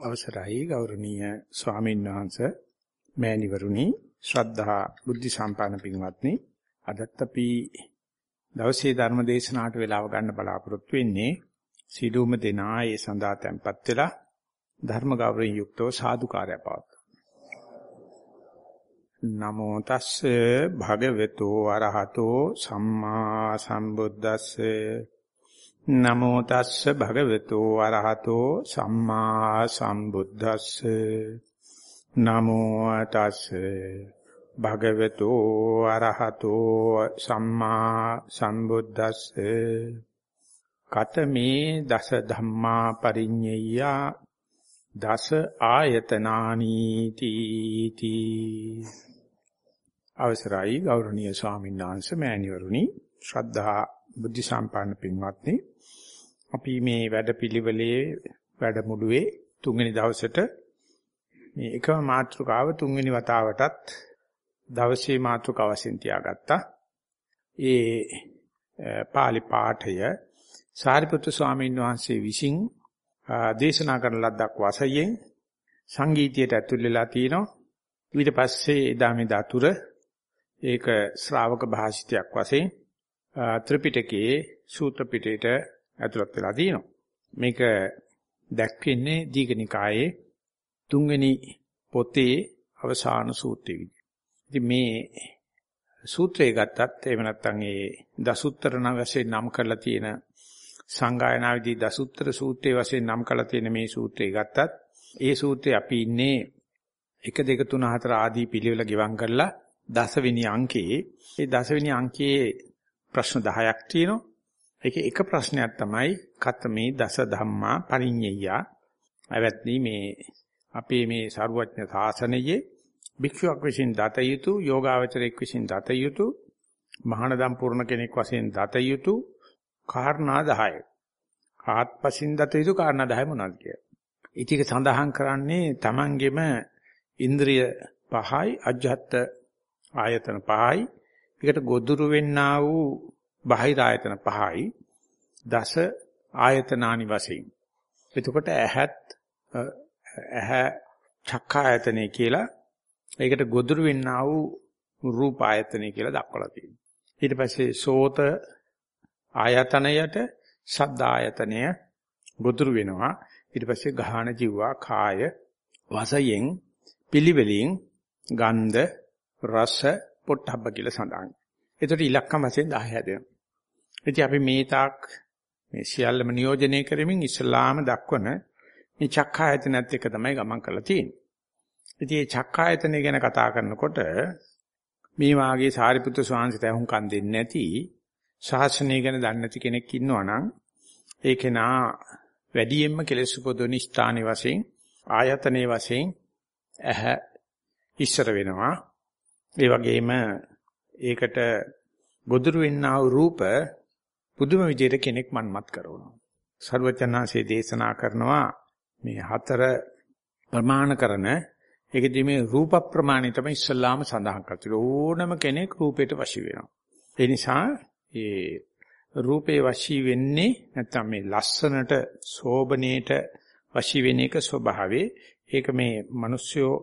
අවසරයි ගෞරවනීය ස්වාමීන් වහන්සේ මෑණිවරුනි ශ්‍රද්ධා බුද්ධ සම්පන්න පින්වත්නි. අදත් අපි දවසේ ධර්ම දේශනාවට වේලාව ගන්න බලාපොරොත්තු වෙන්නේ සීලූම දෙනා ඒ සඳහා tempත් වෙලා ධර්ම ගෞරවයෙන් යුක්තව සාදුකාරය පවත්වන නමෝ තස්සේ භගවතු අරහතෝ සම්මා සම්බුද්දස්සේ. නමෝ තස්ස භගවතු අරහතෝ සම්මා සම්බුද්දස්සේ. නමෝ තස්ස භගවතු අරහතෝ සම්මා සම්බුද්දස්සේ. කතමේ දස ධම්මා පරිඤ්ඤය දස ආයතනානි තීති. අවසරයි ගෞරවනීය ස්වාමීන් වහන්සේ මෑණිවරුනි ශ්‍රද්ධා බුද්ධ සම්පන්න පින්වත්නි. අපි මේ වැඩපිළිවෙලේ වැඩමුළුවේ තුන්වෙනි දවසට මේ එකම මාතෘකාව තුන්වෙනි වතාවටත් දවසේ මාතෘකාව වශයෙන් තියාගත්තා. ඒ පාලි පාඨය සාරිපුත්‍ර ස්වාමීන් වහන්සේ විසින් දේශනා කරන ලද්දක් වාසයෙන් සංගීතයට ඇතුල් වෙලා තිනවා. ඊට පස්සේ එදා මේ දතුර ඒක ශ්‍රාවක භාෂිතයක් වශයෙන් ත්‍රිපිටකයේ සූත්‍ර පිටේට ඇතුළත් වෙලා තියෙනවා. මේක දැක්වෙන්නේ දීඝනිකායේ තුන්වෙනි පොතේ අවසාන සූත්‍රය විදිහට. ඉතින් මේ සූත්‍රය ගත්තත් එහෙම නැත්නම් ඒ දසුත්තර නම් වශයෙන් නම් කරලා තියෙන සංගායනා විදී දසුත්තර සූත්‍රයේ වශයෙන් නම් කරලා තියෙන මේ සූත්‍රය ගත්තත් ඒ සූත්‍රයේ අපි ඉන්නේ 1 2 3 4 ආදී පිළිවෙල ගෙවම් කරලා දසවෙනි අංකයේ ඒ දසවෙනි අංකයේ ප්‍රශ්න 10ක් තියෙනවා. ඒකේ එක ප්‍රශ්නයක් තමයි කතමේ දස ධම්මා පරිඤ්ඤය. අවත්නි මේ අපේ මේ සාරවත්න සාසනයේ භික්ෂුවක් විසින් දත යුතු යෝගාවචරයක් විසින් දත යුතු මහානදම් පුරණ කෙනෙක් වශයෙන් දත යුතු කාරණා 10. ආත්පසින් දත යුතු කාරණා 10 මොනවද කියලා. ඉතික සඳහන් කරන්නේ Tamanගෙම ඉන්ද්‍රිය පහයි අජ්ජත් ආයතන පහයි ඒකට ගොදුරු වෙන්නා වූ බාහිර ආයතන පහයි දස ආයතනානි වශයෙන්. එතකොට ඇහත් ඇහ චක්කායතනෙ කියලා ඒකට ගොදුරු වෙන්නා වූ රූප ආයතනෙ කියලා දක්වලා තියෙනවා. ඊට පස්සේ සෝත ආයතනයට ශබ්ද ආයතනය ගොදුරු වෙනවා. ඊට පස්සේ ගාහන ජීවා කාය වශයෙන් පිළිවෙලින් ගන්ධ රස පොට්ටබ්බ කියලා සඳහන්. ඒකට ඉලක්කම් වශයෙන් 10 හැදෙනවා. ඉතින් අපි මේ තාක් මේ සියල්ලම නියෝජනය කරමින් ඉස්ලාම දක්වන මේ චක්කායතනත් එක්ක තමයි ගමන් කරලා තියෙන්නේ. ඉතින් මේ චක්කායතනය ගැන කතා කරනකොට මේ වාගේ සාරිපුත්‍ර ස්වාමීන් වහන්සේ දෙන්නේ නැති ශාසනය ගැන දන්නේ නැති කෙනෙක් ඉන්නවා නම් ඒ කෙනා වැඩියෙන්ම කෙලෙස් උපදවන ස්ථානයේ වශයෙන් ආයතනයේ වශයෙන් ඇහ ඉස්සර වෙනවා. ඒ වගේම ඒකට ගොදුරු වෙන්නා වූ රූප පුදුම විදිහට කෙනෙක් මන්මත් කරනවා. සර්වචනාංශයේ දේශනා කරනවා මේ හතර ප්‍රමාණ කරන ඒකදී මේ රූප ප්‍රමාණය තමයි ඉස්සල්ලාම සඳහන් කරන්නේ. ඕනම කෙනෙක් රූපයට වශී වෙනවා. ඒ නිසා ඒ රූපේ වශී වෙන්නේ නැත්නම් මේ ලස්සනට සෝබනේට වශී වෙන එක ස්වභාවේ. ඒක මේ මිනිස්සුયો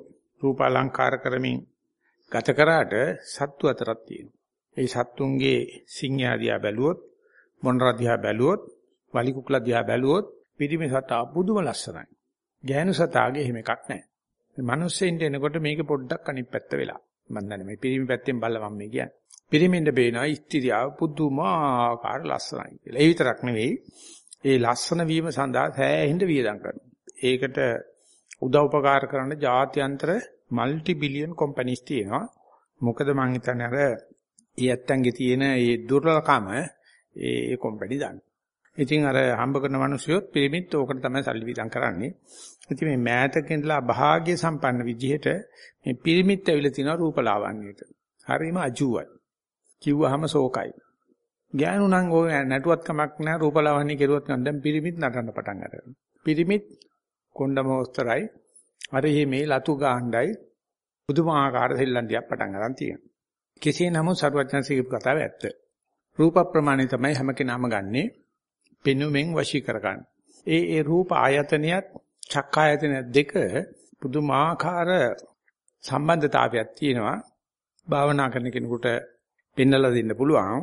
රූප අලංකාර කරමින් ගත කරාට සත්තු අතරක් තියෙනවා. ඒ සත්තුන්ගේ සිංහයා දිහා බැලුවොත් මොනරා දිහා බැලුවොත් වලි කුකුලා දිහා බැලුවොත් පිරිමි සතා පුදුම ලස්සනයි. ගෑනු සතාගේ එහෙම එකක් නැහැ. මේ මිනිස්සෙන්ට එනකොට මේක පොඩ්ඩක් අනිත් පැත්ත වෙලා. මම දන්නේ මේ පිරිමි පැත්තෙන් බලලා මම මේ කියන්නේ. පිරිමින්ද බේනවා ස්ත්‍රියව පුදුමාකාර ලස්සනයි කියලා. ඒ විතරක් නෙවෙයි ඒ ලස්සන වීම සඳහා සෑහෙන්න වියදම් කරනවා. ඒකට උදව්පකාර කරන ජාත්‍යන්තර মালටි බිලියන් කම්පැනිස් තියෙනවා. මොකද මං හිතන්නේ අර ඒ ඇත්තන්ගේ තියෙන ඒ දුර්ලභකම ඒ කොම්පැනි දාන්න. ඉතින් අර හම්බ කරන මිනිස්සුයොත් පිරිමිත් ඕකට තමයි සල්ලි විදන් කරන්නේ. ඉතින් මේ මෑතක ඉඳලා භාග්‍ය සම්පන්න විදිහට මේ පිරිමිත් ඇවිල්ලා තිනවා රූපලාවන්‍යයට. හරිම අජුවයි. කිව්වහම ශෝකයි. ගෑනු නම් ඔය නැටුවත් කමක් නැහැ රූපලාවන්‍ය කෙරුවත් නම් දැන් පිරිමිත් නටන්න පටන් ගන්නවා. පිරිමිත් කොණ්ඩමෝස්තරයි අර මේ ලතු ගාණ්ඩයි පුදුමාකාර සෙල්ලන්තියක් පටන් ගන්න තියෙනවා. කෙසේ නමුත් සරුවචනසික කතාව ඇත්ත. රූප ප්‍රමාණය තමයි හැම කෙනාම ගන්නෙ. පෙනුමෙන් වශී කරගන්න. ඒ ඒ රූප ආයතනයත් චක්කායතන දෙක පුදුමාකාර සම්බන්ධතාවයක් තියෙනවා. භාවනා කරන කෙනෙකුට පෙන්වලා දෙන්න පුළුවන්.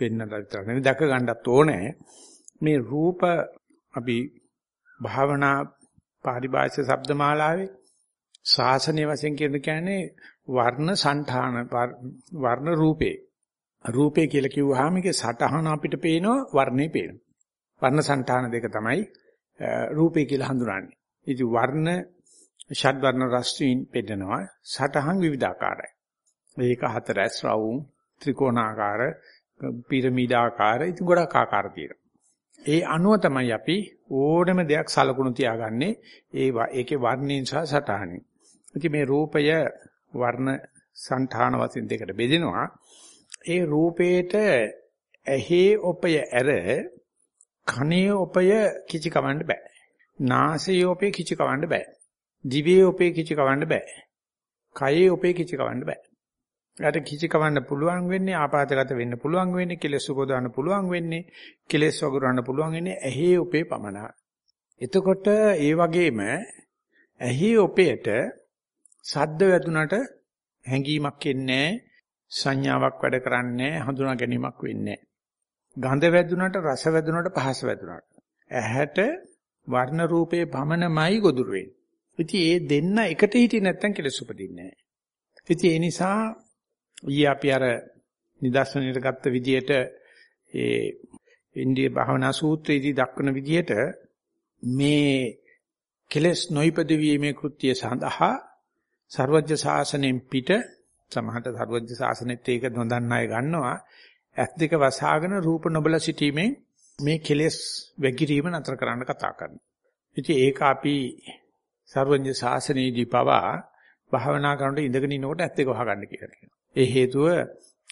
පෙන්වලා විතර නෙවෙයි දැක ගන්නත් ඕනේ. මේ රූප අපි භාවනා පාරිභාෂා શબ્දමාලාවේ ශාසනය වශයෙන් කියන කියන්නේ වර්ණ సంతාන වර්ණ රූපේ රූපේ කියලා කිව්වහම ඒකේ සටහන අපිට පේනවා වර්ණේ පේනවා. වර්ණ సంతාන දෙක තමයි රූපේ කියලා හඳුනන්නේ. ඉති වර්ණ ෂඩ් වර්ණ රස්ත්‍රීන් පෙන්නනවා සටහන් විවිධාකාරයි. මේක හතර ඇස් රවුම් ත්‍රිකෝණාකාර පිරමීඩාකාර ඉති ගොඩක් ආකාර තියෙනවා. ඒ අනුව තමයි අපි ඕනම දෙයක් සලකුණු තියාගන්නේ ඒ ඒකේ වර්ණයෙන් සහ සටහනින්. ඉතින් මේ රූපය වර්ණ సంతාන වශයෙන් දෙකට බෙදෙනවා. ඒ රූපේට ඇහි ඔපය ඇර කනේ ඔපය කිචි කවන්න බෑ. නාසයේ ඔපේ කිචි කවන්න බෑ. දිවේ ඔපේ කිචි කවන්න බෑ. කයේ ඔපේ කිචි කවන්න බෑ. යට කිචි කවන්න පුළුවන් වෙන්නේ ආපాతගත වෙන්න පුළුවන් වෙන්නේ කෙලෙස් උපදවන්න පුළුවන් වෙන්නේ කෙලෙස් වගුරන්න පුළුවන් වෙන්නේ ඇහි උපේ පමණයි. එතකොට ඒ වගේම ඇහි උපේට සද්ද වැදුනට හැඟීමක් එන්නේ සංඥාවක් වැඩ කරන්නේ හඳුනා ගැනීමක් වෙන්නේ ගන්ධ වැදුනට රස වැදුනට පහස වැදුනට ඇහැට වර්ණ රූපේ පමණමයි ගොදුරු වෙන්නේ. ඉතින් ඒ දෙන්න එකට හිටියේ නැත්තම් කෙලෙස් උපදින්නේ නැහැ. ඉතින් ඒ නිසා ඊයේ අපි අර නිදර්ශනයට ගත්ත විදිහට ඒ ඉන්දිය භාවනා සූත්‍රයේදී දක්වන විදිහට මේ කෙලස් නොයිපදවීමේ කෘත්‍ය සඳහා ਸਰවඥ ශාසනයෙන් පිට සමහරට සර්වඥ ශාසනෙත් ඒක නොදන්න අය ගන්නවා. ඇස් දෙක වසාගෙන රූප නොබල සිටීමෙන් මේ කෙලෙස් වැගිරීම නතර කරන්න කතා කරනවා. ඉතින් ඒක අපි සර්වඥ ශාසනයේදී පවා භාවනා කරනකොට ඉඳගෙන ඉනකොට ඇස් දෙක වහගන්න කියලා කියනවා. ඒ හේතුව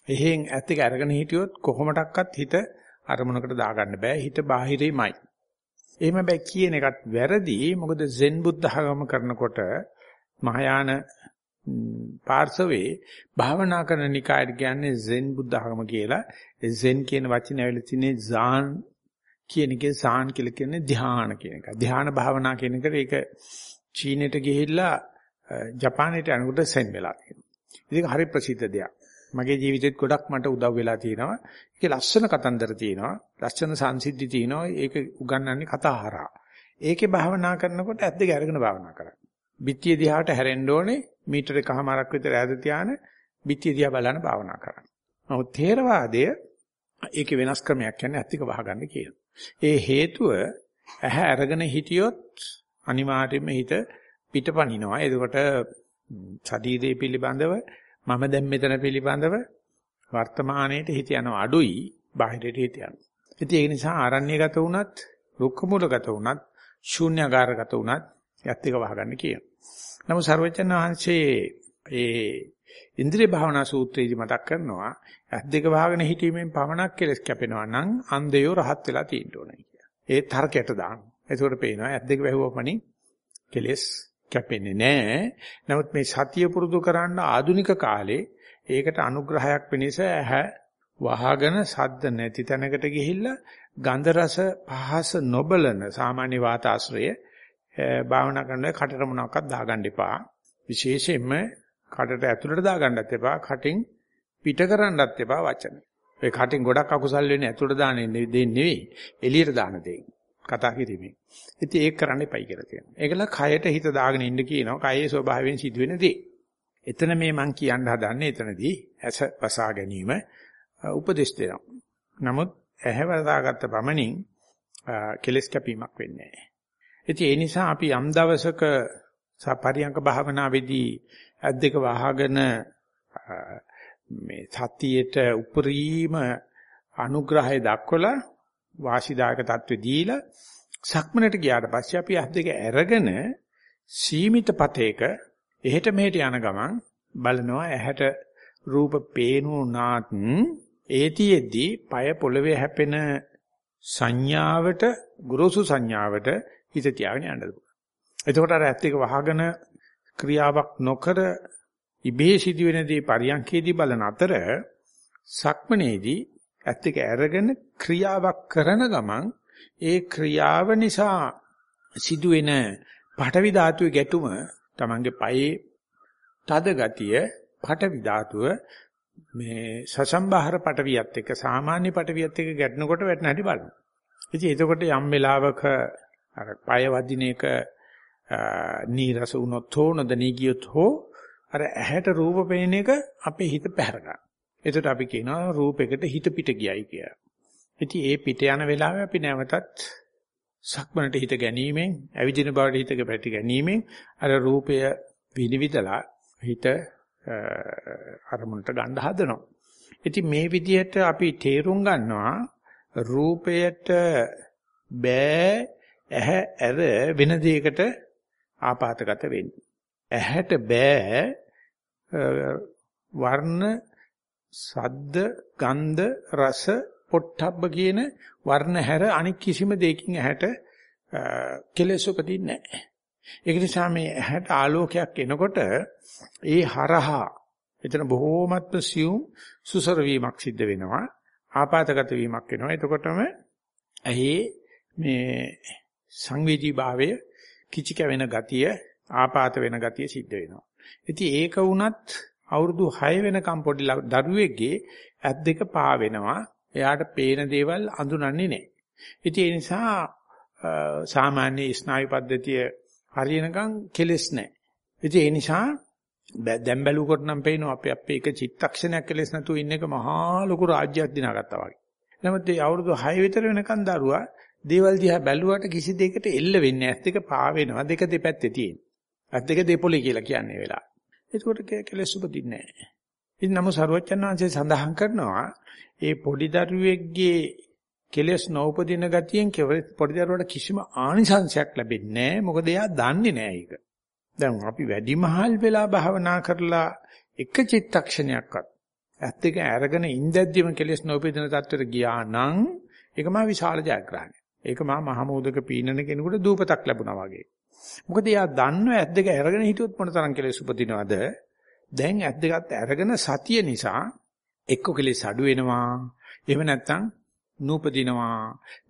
එහෙන් ඇස් දෙක අරගෙන හිටියොත් කොහොමඩක්වත් හිත අරමුණකට දාගන්න බෑ. හිත බාහිරෙමයි. එහෙම බෑ කියන එකත් වැරදි. මොකද සෙන් බුද්ධ ආගම කරනකොට මහායාන පාර්ශවේ භාවනා කරන නිකායට කියන්නේ සෙන් බුද්ධඝම කියලා. සෙන් කියන වචනේ ඇවිල්ලා තිනේ සාන් කියන එකේ සාන් කියලා කියන්නේ ධ්‍යාන කියන එක. ධ්‍යාන භාවනා කියන එකට ඒක චීනෙට ගිහිල්ලා ජපානයට යනකොට සෙන් වෙලා තියෙනවා. ඉතින් හරි ප්‍රසිද්ධ දෙයක්. මගේ ජීවිතේත් ගොඩක් මට උදව් වෙලා තියෙනවා. ඒකේ ලස්සන කතන්දර තියෙනවා. ලස්සන සංසිද්ධි තියෙනවා. ඒක උගන්වන්නේ කතාහරහා. ඒකේ භාවනා කරනකොට ඇද්ද ගැරගෙන භාවනා කරන්න. බිත්තිය දිහාට හැරෙන්න ඕනේ මීටර එකමාරක් විතර ඈත තියාන බිත්තිය දිහා බලන භාවනා කරන්න. නමුත් ථේරවාදය ඒකේ වෙනස් ක්‍රමයක් කියන්නේ ඇත්තික වහගන්න කියනවා. ඒ හේතුව ඇහැ අරගෙන හිටියොත් අනිවාර්යයෙන්ම හිත පිටපනිනවා. එතකොට ශරීරයේ පිළිබඳව මම දැන් මෙතන පිළිබඳව වර්තමානයේට හිත යනවා අඩුයි බාහිරයට හිත යනවා. ඉතින් ඒ නිසා ආරණ්‍යගත වුණත්, රුක්ක මූලගත වුණත්, ශූන්‍යagaraගත වුණත් යත් එක වහගන්න කියනවා. නමුත් සර්වචන් වහන්සේ ඒ ඉන්ද්‍රිය භාවනා සූත්‍රයේදී මතක් කරනවා ඇස් දෙක වහගෙන හිටීමෙන් පමණක් කෙලස් කැපෙනවා නම් අන්ධයෝ රහත් වෙලා තියෙන්න ඕනේ කියලා. ඒ තර්කයට දානවා. එතකොට පේනවා ඇස් දෙක වැහුවපණි කෙලස් කැපෙන්නේ නැහැ. නමුත් මේ සතිය පුරුදු කරන්න ආධුනික කාලේ ඒකට අනුග්‍රහයක් වෙනස ඇහැ වහගෙන සද්ද නැති තැනකට ගිහිල්ලා ගන්ධ රස පහස නොබලන සාමාන්‍ය වාතාශ්‍රය භාවනා කරනකොට කටට මොනවාක්වත් දාගන්න එපා. විශේෂයෙන්ම කටට ඇතුළට දාගන්නත් එපා. කටින් පිට කරන්නත් එපා වචන. ඒ කටින් ගොඩක් අකුසල් වෙන්නේ ඇතුළට දාන්නේ දෙන්නේ නෙවෙයි. එළියට දාන දෙයක්. කතා කිරීමෙන්. ඉතින් ඒක කරන්න එපයි කියලා කියනවා. ඒකල කයට හිත දාගෙන ඉන්න කියනවා. කයේ ස්වභාවයෙන් සිදුවෙන දේ. එතන මේ මං කියන්න හදන්නේ එතනදී ඇස වසා ගැනීම උපදේශ දෙනවා. නමුත් ඇහැ වසාගත්ත පමණින් කෙලස් කැපීමක් වෙන්නේ නැහැ. ඉතින් ඒ නිසා අපි යම් දවසක පරියංක භාවනාවේදී අද්දක වහගෙන මේ සතියේට උපරිම අනුග්‍රහය දක්වලා වාසිදායක தત્ත්වෙ දීලා සක්මනට ගියාට පස්සේ අපි අද්දක ඇරගෙන සීමිත පතේක එහෙට මෙහෙට යන ගමන් බලනවා ඇහැට රූප පේනුනාත් ඒතියෙද්දී পায় පොළවේ හැපෙන සංඥාවට ගුරුසු සංඥාවට හිත තියාගෙන යන්නද එතකොට අර ඇත්ත එක වහගෙන ක්‍රියාවක් නොකර ඉබේ සිදුවෙන දේ පරියන්කේදී බලන අතර සක්මනේදී ඇත්ත එක අරගෙන ක්‍රියාවක් කරන ගමන් ඒ ක්‍රියාව නිසා සිදුවෙන පඨවි ධාතුවේ ගැටුම Tamange පයේ තද ගතිය පඨවි ධාතුව මේ සසම්බාහර පඨවියත් එක්ක සාමාන්‍ය පඨවියත් එක්ක ගැටෙනකොට වැටෙන හැටි බලන්න. ඉතින් එතකොට යම් වෙලාවක අර පය වදින එක නීරස වුණොත් හෝ නොදැනී ගියොත් හෝ අර ඇහැට රූප පේන එක අපේ හිත පැහැර ගන්න. එතකොට අපි කියනවා රූපයකට හිත පිට ගියයි කියලා. ඉතින් ඒ පිට යන වෙලාවේ අපි නැවතත් සක්මනට හිත ගැනීමෙන්, ඇවිදින බවට හිතක පැටි ගැනීමෙන් අර රූපය විනිවිදලා හිත අරමුණට ගන්න හදනවා. ඉතින් මේ විදිහට අපි තේරුම් ගන්නවා රූපයට බෑ ඇහැ ඇර වෙන දෙයකට ආපాతගත වෙන්න. ඇහැට බෑ වර්ණ සද්ද ගන්ධ රස පොට්ටබ්බ කියන වර්ණ හැර අනික් කිසිම දෙයකින් ඇහැට කෙලෙස් උපදින්නේ නැහැ. ඒක නිසා මේ ඇහැට ආලෝකයක් එනකොට ඒ හරහා එතන බොහෝමත්ම සියුම් සුසර වීමක් සිද්ධ වෙනවා. ආපాతගත වීමක් වෙනවා. එතකොටම ඇහි මේ සංවේදී භාවය කිචි කැවෙන ගතිය ආපాత වෙන ගතිය සිද්ධ වෙනවා. ඉතින් ඒක වුණත් අවුරුදු 6 වෙනකම් පොඩි දරුවෙක්ගේ ඇස් දෙක පා වෙනවා. එයාට පේන දේවල් අඳුනන්නේ නැහැ. ඉතින් ඒ නිසා සාමාන්‍ය ස්නායු පද්ධතිය හරියනකම් කෙලස් නැහැ. ඉතින් ඒ නිසා දැන් බැලුවකොට නම් පේනවා අපි අපේ එක චිත්තක්ෂණයක් කෙලස් නැතුව ඉන්න එක මහා ලොකු රාජ්‍යයක් දිනාගත්තා වගේ. නමුත් ඒ අවුරුදු 6 විතර වෙනකන් දරුවා දේවල් දිහා බැලුවට කිසි දෙයකට එල්ල වෙන්නේ නැහැ. ඇස් දෙක පා වෙනවා. දෙක දෙපැත්තේ තියෙන. ඇස් දෙක දෙපොලේ කියලා කියන්නේ වෙලාව. ඒකට කෙලස් උපදින්නේ නැහැ. ඉතින් නමුත් සරුවච්චන් වහන්සේ සඳහන් කරනවා ඒ පොඩි දරුවෙක්ගේ කෙලස් නොඋපදින ගතියෙන් පොඩි දරුවට කිසිම ආනිසංශයක් ලැබෙන්නේ නැහැ. මොකද එයා දන්නේ නැහැ ඒක. දැන් අපි වැඩිමහල් වෙලා භාවනා කරලා එක චිත්තක්ෂණයක්වත් ඇත්ත එක අරගෙන ඉඳද්දිම කෙලස් නොඋපදින තත්ත්වයට ගියා නම් ඒක මා විශාල ජයග්‍රහණයක්. ඒක මා මහමෝදක පීනන කෙනෙකුට දූපතක් ලැබුණා වගේ. මොකද එයා දන්නව ඇත් දෙක අරගෙන හිටියොත් මොන තරම් කෙලෙස් උපදිනවද? දැන් ඇත් දෙකත් අරගෙන සතිය නිසා එක්ක කෙලෙස් අඩු වෙනවා. එහෙම නැත්නම් නූපදිනවා.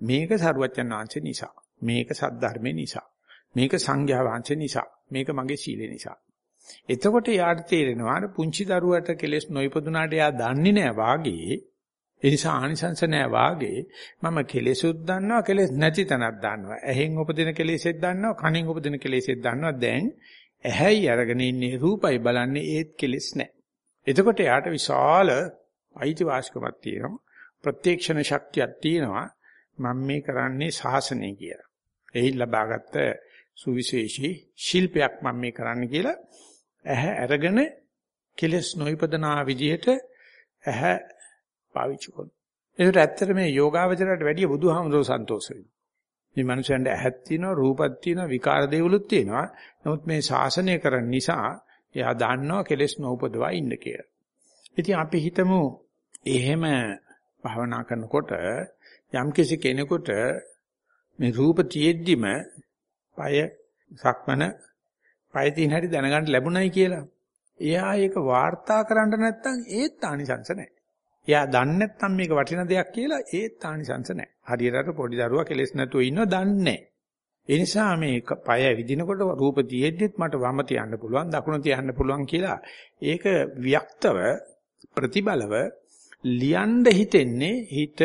මේක සරුවච්චන් ආංශේ නිසා. මේක සද්ධර්මේ නිසා. මේක සංඝයා වහන්සේ නිසා. මේක මගේ සීලේ නිසා. එතකොට යාට තේරෙනවා පුංචි දරුවට කෙලෙස් නොයිපදුනාට යා දන්නේ නැහැ වාගේ ඒ නිසා ආනිසංස නැහැ වාගේ මම කෙලෙසුත් දන්නවා කෙලෙස් නැති තැනක් දන්නවා. ඇහෙන් උපදින කෙලෙසෙත් දන්නවා කනෙන් උපදින කෙලෙසෙත් දන්නවා. දැන් ඇහැයි අරගෙන ඉන්නේ රූපයි බලන්නේ ඒත් කෙලෙස් නැහැ. එතකොට යාට විශාල අයිතිවාසිකමක් තියෙනවා. ප්‍රත්‍යක්ෂණ ශක්තියක් තියෙනවා. මම මේ කරන්නේ ශාසනය කියලා. එහි ලබාගත් සුවිශේෂී ශිල්පයක් මම මේ කරන්න කියලා ඇහැ අරගෙන කෙලස් නොයිපදනා විදිහට ඇහැ පාවිච්චි කරනවා. ඒකට ඇත්තට මේ යෝගාවචරයට වැඩිය බුදුහාමුදුරුවෝ සන්තෝෂ වෙනවා. මේ මනුස්සයන්ට ඇහක් තියෙනවා, රූපක් තියෙනවා, විකාර දේවලුත් තියෙනවා. නමුත් මේ ශාසනය කරන නිසා එයා දන්නවා කෙලෙස් නොඋපදවා ඉන්න කියලා. ඉතින් අපි හිතමු එහෙම භවනා කරනකොට යම් කිසි කෙනෙකුට මේ රූප තියෙද්දිම পায় සක්මන পায় තින් හැටි දැනගන්න ලැබුණයි කියලා. එයා ඒක වාර්තා කරන්න නැත්නම් ඒත් ආනිසංස නැහැ. එයා දන්නේ නැත්නම් මේක වටින දෙයක් කියලා ඒත් ආනිසංස නැහැ. හරියට පොඩි දරුවා කෙලෙස් නැතුව ඉන්නව දන්නේ ඒ නිසා මේ පය විදිනකොට රූප තියෙද්දිත් මට වම තියන්න පුළුවන් දකුණ තියන්න පුළුවන් කියලා ඒක වික්තව ප්‍රතිබලව ලියන්න හිතෙන්නේ හිත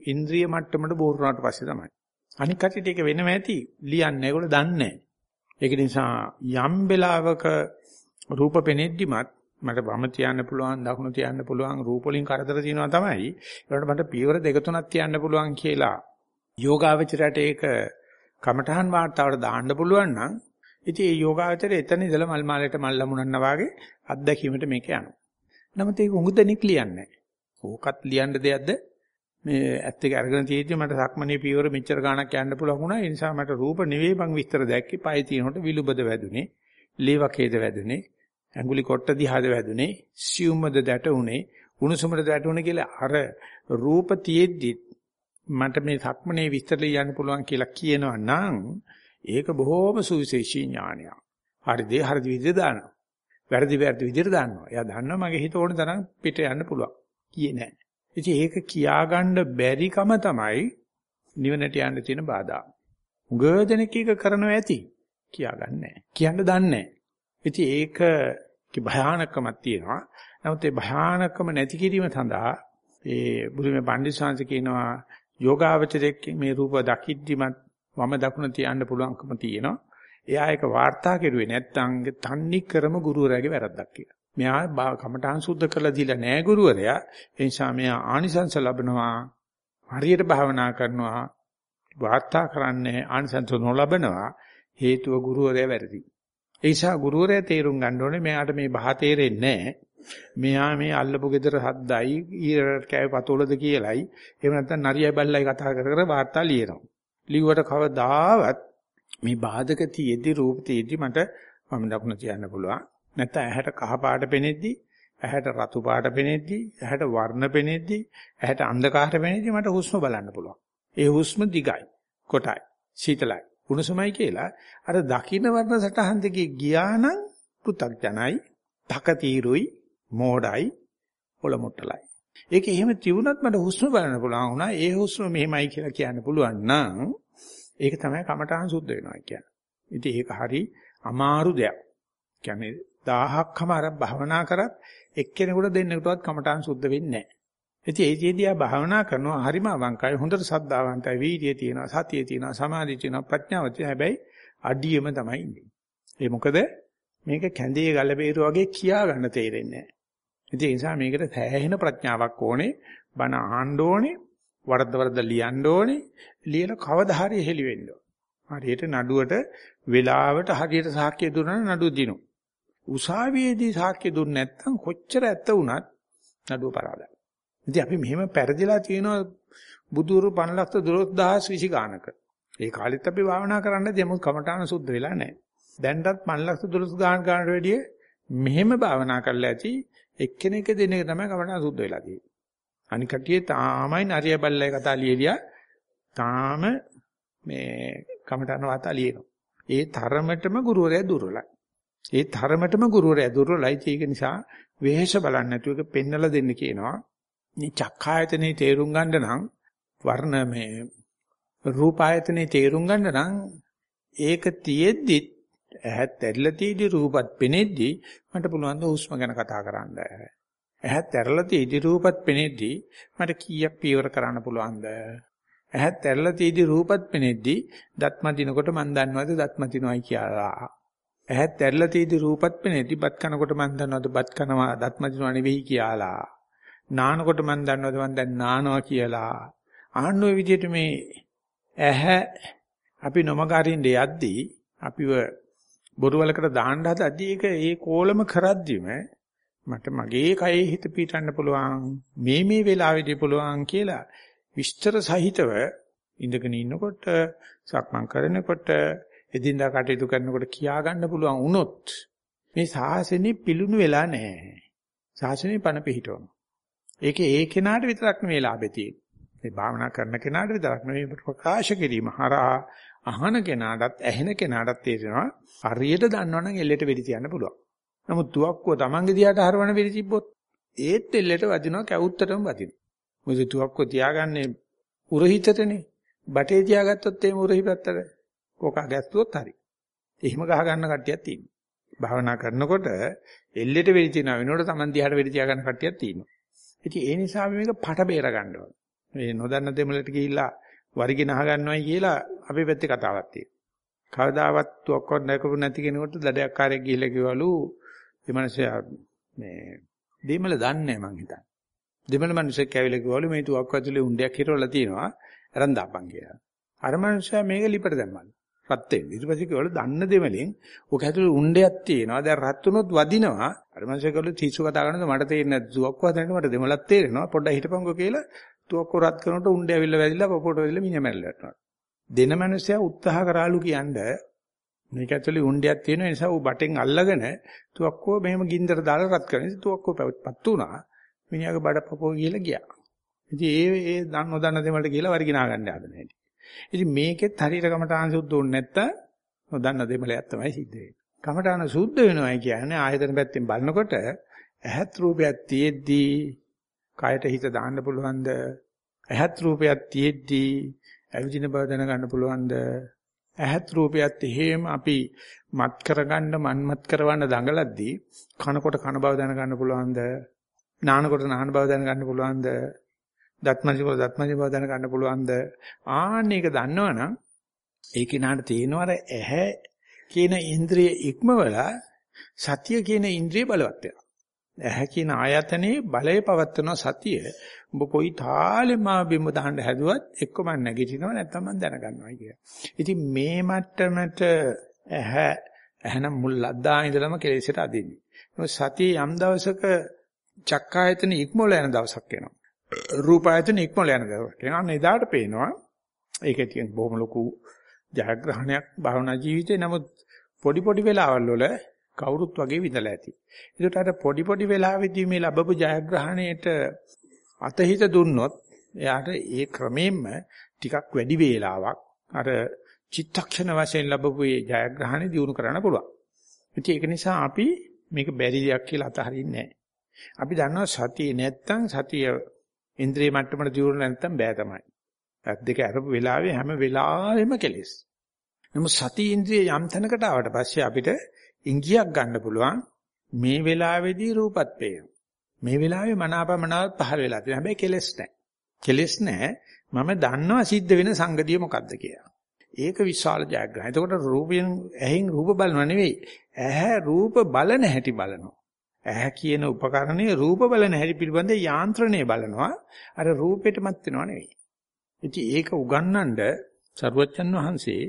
ඉන්ද්‍රිය මට්ටමට බෝරුනාට පස්සේ තමයි. අනික් කටිට ඒක වෙනම ඇති ලියන්නේ ඒගොල්ලෝ දන්නේ නැහැ. ඒක නිසා යම් වෙලාවක රූප පෙනෙද්දිමත් මට වම තියන්න පුළුවන් දකුණු තියන්න පුළුවන් රූප වලින් කරදර තියෙනවා තමයි ඒකට මට පියවර දෙක තුනක් තියන්න පුළුවන් කියලා යෝගාවචරයට ඒක කමඨහන් වාර්තාවට දාන්න පුළුවන් නම් ඉතින් ඒ යෝගාවචරය එතන ඉඳලා මල් මාලයට මල් ලැබුණා වගේ අත්දැකීමට මේක යනවා. නමුත් ඒක උඟ දෙනෙක් ලියන්නේ නැහැ. ඕකත් ලියන්න දෙයක්ද මේ ඇත්ත එක අරගෙන තියෙද්දි මට සක්මනේ පියවර මෙච්චර ගාණක් යන්න පුළුවන් වුණා. ඒ නිසා මට රූප නෙවෙයි මං විස්තර දැක්කේ. පය තියෙනකොට විලුඹද වැදුනේ, ලේවකේද වැදුනේ, ඇඟුලි කොට්ට දිහාද වැදුනේ සියුම්මද දැටුනේ උණුසුමද දැටුනේ කියලා අර රූප තියෙද්දි මට මේ සක්මනේ විස්තර ලියන්න පුළුවන් කියලා කියනවා නම් ඒක බොහොම සුවිශේෂී ඥානයක්. හරි දේ හරි විදිහට දානවා. වැරදි වැරදි විදිහට දානවා. එයා දන්නවා මගේ හිත ඕන තරම් පිට යන්න පුළුවන්. කියේ නැහැ. ඉතින් ඒක කියාගන්න බැරිකම තමයි නිවනට යන්න තියෙන බාධා. උගදෙනෙක් එක කරනවා ඇති. කියාගන්නේ නැහැ. කියන්න දන්නේ නැහැ. ඉතින් ඒක භයානකමක් තියෙනවා. නමුත් ඒ භයානකම නැති කිරීම සඳහා ඒ බුදුමේ පණ්ඩිත ශාන්ති කියනවා යෝගාවචරයේ මේ රූප දකිද්දිමත් වම දකුණ තියන්න පුළුවන්කම තියෙනවා. එයා ඒක වාර්තා කෙරුවේ නැත්නම් තන්නි කරම ගුරුවරයාගේ වැරද්දක් කියලා. මෙයා කමඨාන් සුද්ධ කරලා දීලා නෑ ගුරුවරයා. ඒ නිසා මෙයා ආනිසංස ලබනවා. හරියට භාවනා කරනවා. වාර්තා කරන්නේ ආනිසංස නොලබනවා. හේතුව ගුරුවරයා වැරදි. ඒ නිසා ගුරුවරයා තේරුම් ගන්න ඕනේ මෙයාට මේ බහ තේරෙන්නේ නෑ. මෙයා මේ අල්ලපු ගෙදර හද්දයි ඊරට කෑවේ පතෝලද කියලයි එහෙම නැත්නම් නරියයි බල්ලයි කතා කර කර වාර්තා ලියනවා. ලිව්වට කවදාවත් මේ බාධක තියෙද්දි රූප තියෙද්දි මට මම දකුණ තියන්න පුළුවන්. නැත්නම් ඇහැට කහ පාට පෙනෙද්දි, ඇහැට රතු පාට පෙනෙද්දි, ඇහැට වර්ණ පෙනෙද්දි, ඇහැට අන්ධකාර පෙනෙද්දි මට හුස්ම බලන්න පුළුවන්. ඒ හුස්ම දිගයි, කොටයි, සීතලයි, උණුසුමයි කියලා අර දකින්න වර්ණ සටහන් දෙකේ ගියා නම් පෘ탁ජනයි, තකතිරුයි, මෝඩයි, ඔලොමොට්ටලයි. ඒක එහෙම තිබුණත් මට හුස්ම බලන්න පුළුවන් වුණා. ඒ හුස්ම මෙහෙමයි කියලා කියන්න පුළුවන් නම් ඒක තමයි කමඨාන් සුද්ධ වෙනවා කියන්නේ. ඉතින් ඒක හරි අමාරු දෙයක්. කියන්නේ 1000ක්ම අර භවනා කරත් එක්කෙනෙකුට දෙන්නෙකුටවත් කමඨාන් සුද්ධ වෙන්නේ නැහැ. ඉතින් ඒ ජීදියා භාවනා කරනවා. හරිම අවංකයි. හොඳට සද්ධාවන්තයි වීර්යය තියෙනවා සතිය තියෙනවා සමාධිය තියෙනවා ප්‍රඥාව තියෙනවා. හැබැයි අඩියම තමයි ඉන්නේ. ඒ මොකද? මේක කැඳේ ගල බේරු වගේ කියා ගන්න තේරෙන්නේ නැහැ. ඉතින් ඒ නිසා මේකට සෑහෙන ප්‍රඥාවක් ඕනේ. බණ අහන්න ඕනේ. වරද්ද වරද්ද ලියන්න ඕනේ. ලියලා කවදා හරි හෙලි වෙන්න හරියට නඩුවට වෙලාවට හරියට සාක්ෂිය දුන්නා නඩුව දිනු. උසාවියේදී සාක්ෂිය දුන්නේ නැත්නම් කොච්චර ඇත්ත වුණත් නඩුව පරාදයි. ඉතින් අපි මෙහෙම පෙරදිලා තියෙනවා බුදුරු 512020 ගානක. ඒ කාලෙත් අපි භාවනා කරන්න දෙමු කමඨාන සුද්ධ වෙලා නැහැ. දැන්ටත් 512000 ගාන ගානට වැඩිය මෙහෙම භාවනා කරලා ඇති එක්කෙනෙක් දෙනෙක් තමයි කමඨාන සුද්ධ වෙලා තියෙන්නේ. අනික කටියේ තාමයි නරිය බල්ලයි කතා ලියලියා තාම මේ කමඨාන වාතා ලියනවා. ඒ තරමටම ගුරුවරයා දුර්වලයි. ඒ තරමටම ගුරුවරයා දුර්වලයි. ඒක නිසා වෙහෙස බලන්නේ නැතුව ඒක පෙන්නලා දෙන්න කියනවා. මේ චක්ඛායතනේ තේරුම් ගන්න නම් වර්ණ මේ රූපායතනේ තේරුම් ගන්න නම් ඒක තියෙද්දි ඇහත් ඇරිලා තියෙදි රූපත් පෙනෙද්දි මට පුළුවන් ද හුස්ම ගැන කතා කරන්න. ඇහත් ඇරලා තියෙදි රූපත් පෙනෙද්දි මට කීයක් පියවර කරන්න පුළුවන්ද? ඇහත් ඇරලා තියෙදි රූපත් පෙනෙද්දි දත්ම දිනකොට මන් දන්නවද දත්ම දිනවයි කියලා. ඇහත් ඇරලා තියෙදි රූපත් පෙනෙද්දි බත් කනකොට මන් දන්නවද බත් කනවා දත්ම දිනව නෙවෙයි කියලා. නානකොට මන් දන්නවද මන් දැන් නානවා කියලා. ආන්න ඔය විදිහට මේ ඇහැ අපි නොමගරින්න යද්දී අපිව බොරුවලකට දාන්න හදද්දී ඒක ඒ කෝලම කරද්දිම මට මගේ කයේ හිත පීටන්න පුළුවන් මේ මේ වෙලාවෙදී පුළුවන් කියලා විස්තර සහිතව ඉඳගෙන ඉන්නකොට සක්මන් කරනකොට එදින්දා කටයුතු කරනකොට කියා ගන්න පුළුවන් වුණොත් මේ සාසනෙ පිලුණු වෙලා නැහැ. සාසනෙ පණ පිහිටවන. ඒකේ ඒ කෙනාට විතරක් නෙවෙයි ලාභෙ තියෙන්නේ. මේ භාවනා කරන කෙනාට විතරක් නෙවෙයි ප්‍රකාශ කිරීම හරහා අහන කෙනාටත් ඇහෙන කෙනාටත් තේරෙනවා හරියට දන්නවනම් එල්ලෙට වෙඩි තියන්න පුළුවන්. නමුත් තුවක්කුව Tamange දිහාට හරවන වෙඩි තිබ්බොත් ඒත් එල්ලෙට වදිනවා කැවුත්තටම වදිනවා. මොකද තුවක්කුව තියාගන්නේ උරහිතටනේ. බටේ තියාගත්තොත් එහෙම උරහි පැත්තට කොකා ගැස්සුවොත් හරි. එහෙම ගහ ගන්න කට්ටියක් තියෙනවා. භාවනා කරනකොට එල්ලෙට වෙඩි තියනවා වෙනකොට Taman දිහාට වෙඩි තියා ගන්න කට්ටියක් තියෙනවා. ඉතින් ඒ නිසා මේක පට බේර ගන්න ඕනේ. මේ නොදන්න දෙමළට ගිහිල්ලා වරිගෙන අහ ගන්නවයි කියලා අපේ පැත්තේ කතාවක් තියෙනවා. කවදාවත් තුක්කොත් නැකපු නැති කෙනෙකුට දඩයක් කාර්යයක් ගිහිල්ලා කිව්වලු මේ මිනිස්සයා මේ දෙමළ දන්නේ මං හිතන්නේ. දෙමළ මිනිස්සෙක් ඇවිල්ලා කිව්වලු මේ තුක්කො ඇතුලේ උණ්ඩයක් හිරවලා තියෙනවා. අරන් දාපන් කියලා. අර මිනිස්සයා මේක ලිපට දැම්මලු. රත් වෙන්නේ. ඊට පස්සේ කිව්වලු දන්න දෙමළෙන් ඔක ඇතුලේ උණ්ඩයක් තියෙනවා. දැන් රත් වුණොත් වදිනවා. අර මිනිස්සයා කිව්වලු තීසු කතා කරනකොට මට තේරෙන්නේ නැද්ද? තුක්කො හදනකොට මට දෙමළක් තේරෙනවා. පොඩ්ඩක් හිටපන්කෝ කියලා තුවක්කු රත් කරනකොට උණ්ඩේ ඇවිල්ලා වැදිලා පපුවට වැදිලා මිනිහ මැරලා යනවා. දෙන මනුස්සයා උත්සාහ කරාලු කියන්නේ මේක ඇතුලේ උණ්ඩයක් තියෙන නිසා ඌ බටෙන් අල්ලගෙන තුවක්කුව මෙහෙම ගින්දර දාලා රත් කරන නිසා තුවක්කුව පත් වුණා. මිනිහාගේ බඩ පපුව ගිහලා ගියා. ඉතින් ඒ ඒ දන් නොදන්න දෙමළට ගිහලා වරිගිනා ගන්න හදන හැටි. ඉතින් මේකෙත් හරියට කමඨාන සුද්ධ වුනේ නැත්තම් නොදන්න දෙමළයක් තමයි සිද්ධ වෙන්නේ. කමඨාන සුද්ධ වෙනවා කියන්නේ ආයතන පැත්තෙන් බලනකොට ඇහත් රූපයක් තියෙද්දී කයට හිත දාන්න පුළුවන්ද? ඇහත් රූපයක් තියෙද්දී ඇවිදින බව දැනගන්න පුළුවන්ද? ඇහත් රූපයත් එහෙම අපි මත් කරගන්න මන්මත් කරවන්න දඟලද්දී කනකොට කන බව දැනගන්න පුළුවන්ද? නානකොට නාන බව දැනගන්න පුළුවන්ද? දත්මජි බව දත්මජි බව දැනගන්න පුළුවන්ද? ආන්න ඒක දන්නවනම් ඒ කෙනාට තේනවර ඇහැ කියන ඉන්ද්‍රිය ඉක්මවලා සතිය කියන ඉන්ද්‍රිය බලවත් වෙනවා. ඇහැ කියන ආයතනයේ බලය පවත්වන සතිය ඔබ කොයි තාලෙම බිම්බ දාන්න හැදුවත් එක්ක මම නැගිටිනවා නැත්නම් මම දැනගන්නවා කියලා. ඉතින් මේ මට්ටමට ඇහැ ඇහැනම් මුල් ලද්දා ඉඳලම කෙලෙසට අදින්නේ. සතිය යම් දවසක චක්කායතන ඉක්මවල යන දවසක් එනවා. රූපායතන ඉක්මවල යන දවසක් එනවා. අන්න එදාට පේනවා ඒක තියෙන බොහොම ලොකු ජයග්‍රහණයක් භාවනා ජීවිතේ. නමුත් පොඩි පොඩි වෙලාවල් වල කවුරුත් වගේ විඳලා ඇති. ඒකට අර පොඩි පොඩි වෙලාවෙදී මේ ලැබපු ජයග්‍රහණයට අතහිත දුන්නොත් එයාට ඒ ක්‍රමයෙන්ම ටිකක් වැඩි වේලාවක් අර චිත්තක්ෂණ වශයෙන් ලැබපු මේ ජයග්‍රහණය දිනු කරන්න පුළුවන්. ඉතින් ඒක නිසා අපි මේක බැරි දෙයක් කියලා අතහරින්නේ නැහැ. අපි දන්නවා සතිය නැත්තම් සතිය ඉන්ද්‍රිය මට්ටමට දියුණු නැත්තම් බෑ තමයි. ඇත් දෙක අරපු වෙලාවේ හැම වෙලාවෙම කෙලෙස්. නමුත් සති ඉන්ද්‍රිය යම් තැනකට ආවට පස්සේ අපිට ඉංගියක් ගන්න පුළුවන් මේ වෙලාවේදී රූපත් පේනවා. මේ වෙලාවේ මනාපමනාව පහළ වෙලා තියෙනවා. හැබැයි කෙලෙස් නැහැ. කෙලෙස් නැහැ. මම දන්නවා සිද්ධ වෙන සංගතිය මොකද්ද කියලා. ඒක විශාල ජයග්‍රහණය. එතකොට රූපයෙන් ඇහෙන් රූප බලනවා නෙවෙයි. ඇහැ රූප බලන හැටි බලනවා. ඇහැ කියන උපකරණයේ රූප බලන හැටි පිළිබඳ යාන්ත්‍රණය බලනවා. අර රූපෙටමත් වෙනව නෙවෙයි. ඉතින් ඒක උගන්වන්න සරුවච්චන් වහන්සේ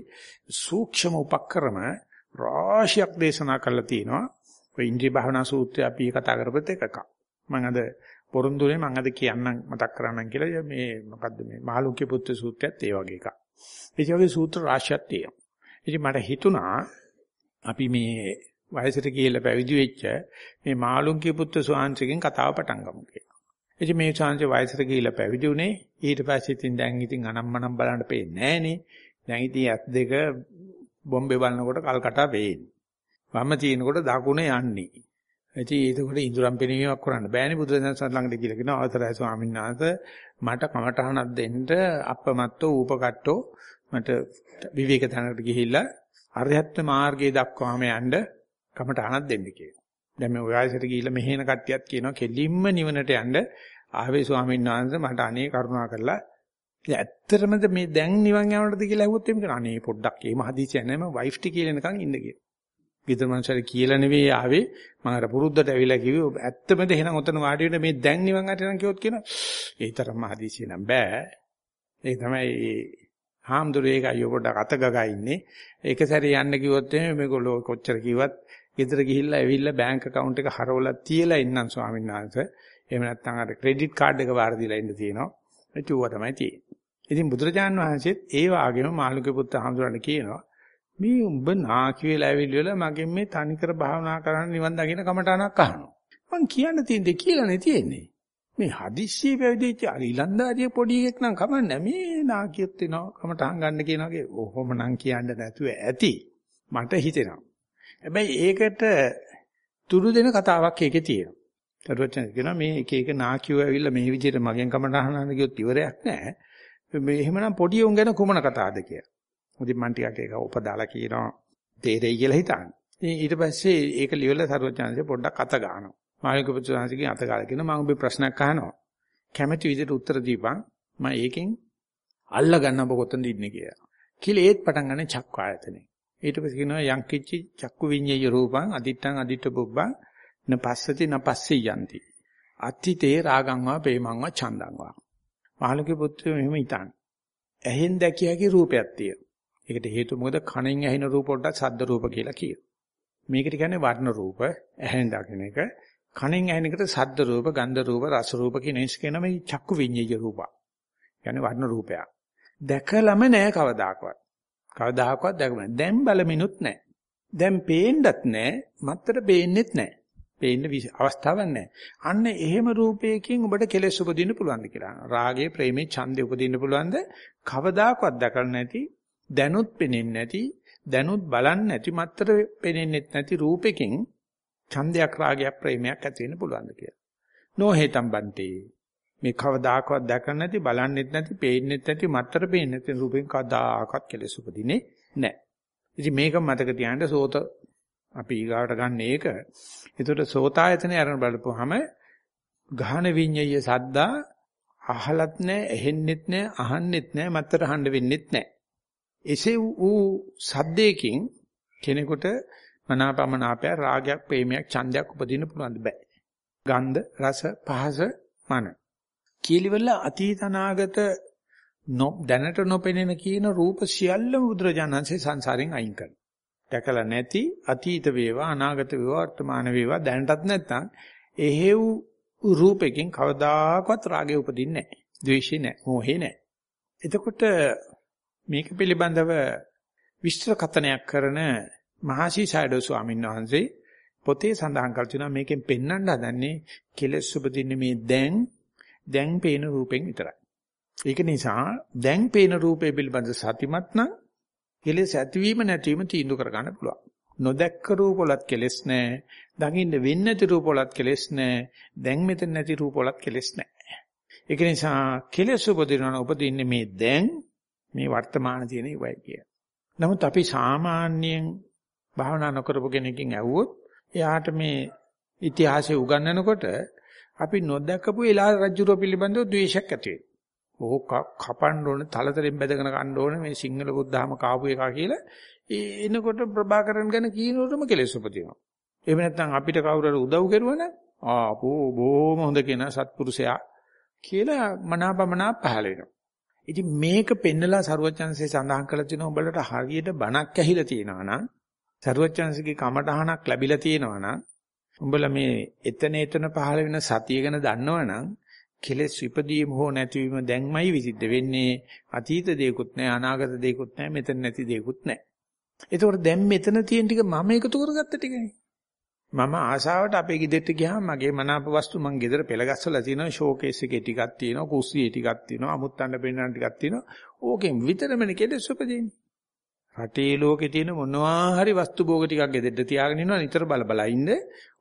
සූක්ෂම උපක්‍රම රාශියක් දේශනා කරලා තියෙනවා. ඔය ඉන්ද්‍රිය භාවනා සූත්‍රය අපි කතා කරපුවත් එකක්. මම අද පොරොන්දුනේ මම අද කියන්නම් මතක් කරන්නම් කියලා මේ මොකද්ද මේ මහලුක්‍ය පුත්‍ර සූත්‍රයත් ඒ වගේ එකක්. ඒ වගේ සූත්‍ර රාශියක් තියෙනවා. ඉතින් මට හිතුණා අපි මේ වයසට ගිහිල්ලා පැවිදි වෙච්ච මේ මාළුන්ගේ පුත්‍ර ස්වාංශගෙන් කතාව පටන් ගමු කියලා. ඉතින් මේ ස්වාංශ වයසට ගිහිල්ලා පැවිදි උනේ ඊට පස්සේ ඉතින් දැන් ඉතින් අනම්මනම් බලන්න පේන්නේ නැහනේ. දැන් ඉතින් ඇස් දෙක බොම්බේ බලනකොට කල්කටා වේන්නේ. වම තියෙනකොට දකුණ යන්නේ. ඉතින් ඒකකොට ඉඳුරම් පෙනීමක් කරන්න බෑනේ බුදුරජාණන් වහන්සේ ළඟට කියලා කියනවා අවසරයි ස්වාමීන් වහන්සේ මට කමටහනක් දෙන්න අප්පමත්තෝ ූපකට්ටෝ මට විවේක තැනකට ගිහිල්ලා අරහත් මාර්ගයේ දක්වාම යන්න කමටහනක් දෙන්න කියලා. දැන් මේ ඔයයිසට ගිහිල්ලා මෙහෙන කට්ටියත් කියනවා කෙලින්ම නිවනට යන්න ආවේ ස්වාමීන් වහන්සේ මට අනේ කරුණා කරලා ඉතින් ඇත්තටමද මේ දැන් නිවන් යනවටද කියලා ඇහුවොත් එimhe කරා අනේ පොඩ්ඩක් එහෙම හදිසිය නැහැ මම වයිෆ් ටි කියලා එනකන් ඉන්න කියලා. ගෙදර මනුස්සයර කියලා නෙවෙයි ආවේ මම අර පුරුද්දට ඇවිල්ලා කිව්වේ ඇත්තමද එහෙනම් ඔතන වාඩි වෙන්න මේ දැන් නිවන් අටනම් කිව්වොත් කියනවා ඒ තරම්ම හදිසිය නම් බෑ. ඒ තමයි හාමුදුරුවෝ ඒක අයියෝ පොඩ්ඩක් අත ගගා ඉන්නේ. ඒක සැරේ යන්න කිව්වොත් එimhe මේගොල්ලෝ කොච්චර කිව්වත් ගෙදර ගිහිල්ලා ඇවිල්ලා බැංක් account එක හරවලා තියලා ඉන්නම් ස්වාමීන් වහන්සේ. එහෙම නැත්නම් අර ක්‍රෙඩිට් කාඩ් එක වාර දීලා ඉන්න තියෙනවා. ඒ චුව තමයි තියෙන්නේ. ඉතින් බුදුරජාන් වහන්සේත් ඒ වාගේම මාළුගේ පුත්ත හඳුරන්න කියනවා. මේ උඹ නාකි වෙලා ඇවිල්ලා මගෙන් මේ තනිකර භාවනා කරන්න නිවන් දකින්න කමටහනක් අහනවා. මං කියන්න තියෙන දේ කියලානේ තියෙන්නේ. මේ හදිස්සිය පැවිදිච්ච අර ඊලන්දාරිය පොඩි එකක් නම් කමන්නේ මේ නාකියත් වෙනවා කමටහන් ගන්න කියන වගේ ඔහොම නම් කියන්න නැතුව ඇති මට හිතෙනවා. හැබැයි ඒකට තුරු දෙන කතාවක් ඒකේ තියෙනවා. තරුවචන කියනවා මේ එක එක නාකියෝ ඇවිල්ලා මේ විදිහට මගෙන් කමටහන් ගන්න කිව්වොත් ඉවරයක් නැහැ. මේ එහෙමනම් පොඩි උන් ගැන කුමන කතාවද කියලා. මුදින් මන් ටිකක් ඒක උපදාලා කියනවා තේරෙයි කියලා හිතන්නේ. ඉතින් ඊට පස්සේ ඒක ලියවලා සරුවචනන්සේ පොඩ්ඩක් අත ගන්නවා. මාළික පුත්‍රයන්සේගෙන් අත ගාලා කියනවා මම ඔබේ ප්‍රශ්නයක් අහනවා. කැමැති විදිහට උත්තර දීපන්. මම ඒකෙන් අල්ල ගන්න ඔබ කොතනද ඉන්නේ කියලා. කියලා ඒත් පටන් ගන්න චක්ක ආයතනේ. ඊට පස්සේ කියනවා යං කිච්චි චක්කු විඤ්ඤය රූපං අදිත්තං අදිත්ත බුබ්බං නපස්සති නපස්සී යන්ති. අත්තිතේ රාගං වා ප්‍රේමං වා ඡන්දං වා. මාළික පුත්‍රයෝ මෙහෙම හිතන්නේ. ඇහෙන් දැකිය හැකි රූපයක් තියෙනවා. ඒකට හේතුව මොකද කණෙන් ඇහෙන රූප වලට සද්ද රූප කියලා කියනවා. මේකට කියන්නේ වර්ණ රූප ඇහෙන් දකින එක. කණෙන් ඇහෙන එකට සද්ද රූප, ගන්ධ රූප, රස රූප කියන එක කියන මේ චක්කු විඤ්ඤාය රූප. කියන්නේ වර්ණ රූපයක්. දැකලම නෑ කවදාකවත්. කවදාකවත් දැකම නෑ. දැන් බලමිනුත් නෑ. දැන් පේන්නත් නෑ, මත්තර පේන්නෙත් නෑ. පේන්න අවස්ථාවක් නැහැ. අන්න එහෙම රූපයකින් ඔබට කෙලෙස් උපදින්න පුළුවන්ද කියලා. රාගයේ, ප්‍රේමයේ, ඡන්දේ උපදින්න පුළුවන්ද? කවදාකවත් දැකලා නැති දැනුත් පෙනෙන්නේ නැති දැනුත් බලන්නේ නැති මත්තර පෙනෙන්නේ නැති රූපෙකින් ඡන්දයක් රාගයක් ප්‍රේමයක් ඇති වෙන්න පුළුවන්ද කියලා. නොහේතම් බන්තේ මේ කවදාකවත් දැක නැති බලන්නෙත් නැති පේන්නෙත් නැති මත්තර පේන්නේ නැති රූපෙන් කවදාකවත් කෙලෙස් උපදින්නේ නැහැ. ඉතින් මේක මතක තියාගන්න සෝත අපි ඊගාවට ගන්න ඒක. ඒතකොට සෝතායතනේ අරන් බලපුවාම ගහන විඤ්ඤය සද්දා අහලත් නැහැ, ඇහෙන්නෙත් නැහැ, අහන්නෙත් නැහැ, මත්තර හඬ වෙන්නෙත් නැහැ. එසේ වූ සද්දයකින් කෙනෙකුට මනාපමනාපය රාගයක්, ප්‍රේමයක්, ඡන්දයක් උපදින්න පුළුවන් බෑ. ගන්ධ, රස, පහස, මන. කීලිවල අතීත අනාගත දැනට නොපෙනෙන කියන රූප සියල්ලම බුදුරජාණන්සේ සංසාරයෙන් අයින් කරනවා. දැකලා නැති අතීත වේවා අනාගත වේවා වර්තමාන වේවා දැනටත් නැත්නම් එහෙව් රූපයෙන් කවදාකවත් රාගය උපදින්නේ නැහැ. ද්වේෂය නැහැ. මෝහය නැහැ. එතකොට මේක පිළිබඳව විස්තර කතනයක් කරන මහසි සයඩෝ ස්වාමීන් වහන්සේ පොතේ සඳහන් කර තිනවා මේකෙන් පෙන්වන්න හදන්නේ කෙලෙස් උපදින්නේ මේ දැන් දැන් පේන රූපෙන් විතරයි. ඒක නිසා දැන් පේන රූපේ පිළිබඳ සතිමත් නම් කෙලෙස් ඇතිවීම නැතිවීම තීන්දුව කරගන්න පුළුවන්. නොදැක්ක රූපවලත් කෙලෙස් නැහැ. දකින්න වෙන්නේ නැති රූපවලත් කෙලෙස් නැහැ. දැන් මෙතන නැති රූපවලත් කෙලෙස් නැහැ. ඒක නිසා කෙලෙස් උපදිනවා උපදින්නේ මේ දැන් මේ වර්තමාන තියෙන ඉවයි කිය. නමුත් අපි සාමාන්‍යයෙන් භාවනා නොකරපු කෙනකින් ඇහුවොත් එයාට මේ ඉතිහාසය උගන්වනකොට අපි නොදැකපු එලා රජුරෝ පිළිබඳව ද්වේෂයක් ඇති වෙනවා. ඕක කපන්න ඕනේ තලතරෙන් බැදගෙන කන්න ඕනේ මේ සිංහල බුද්ධාම කාපු එකා කියලා ඒ එනකොට ප්‍රභාකරන් ගැන කියනකොටම කෙලෙස් උපදිනවා. එහෙම නැත්නම් අපිට කවුරු හරි උදව් කරුවනම් ආපෝ බොහොම හොඳ කෙනා සත්පුරුෂයා කියලා මනාපමනා පහල වෙනවා. ඉතින් මේක පෙන්නලා සරුවචන්සේ සඳහන් කළ තිනවා උඹලට හරියට බණක් ඇහිලා තියෙනවා නම් සරුවචන්සේගේ කමටහනක් ලැබිලා තියෙනවා නම් උඹලා මේ එතන එතන පහල වෙන සතිය ගැන දන්නවනම් කෙලෙස් විපදීම හෝ නැතිවීම දැන්මයි විසිද්ධ වෙන්නේ. අතීත දෙයක්වත් නැහැ අනාගත දෙයක්වත් නැහැ මෙතන නැති දෙයක්වත් නැහැ. ඒතකොට දැන් මෙතන තියෙන ටික මම එකතු කරගත්ත ටිකනේ. මම ආශාවට අපේ ගෙදරට ගියාම මගේ මනාප වස්තු මං ගෙදර පෙළගස්සලා තියෙනවා ෂෝකේස් එකේ ටිකක් තියෙනවා කුස්සියේ ටිකක් තියෙනවා අමුත්තන්න පෙන්නන ටිකක් තියෙනවා. ඕකෙන් විතරමනේ කෙලෙස් උපදින්නේ. රටේ ලෝකේ තියෙන මොනවා හරි වස්තු භෝග ටිකක් ගෙදෙද්ද තියාගෙන ඉන්නවා නිතර බල බල ඉන්න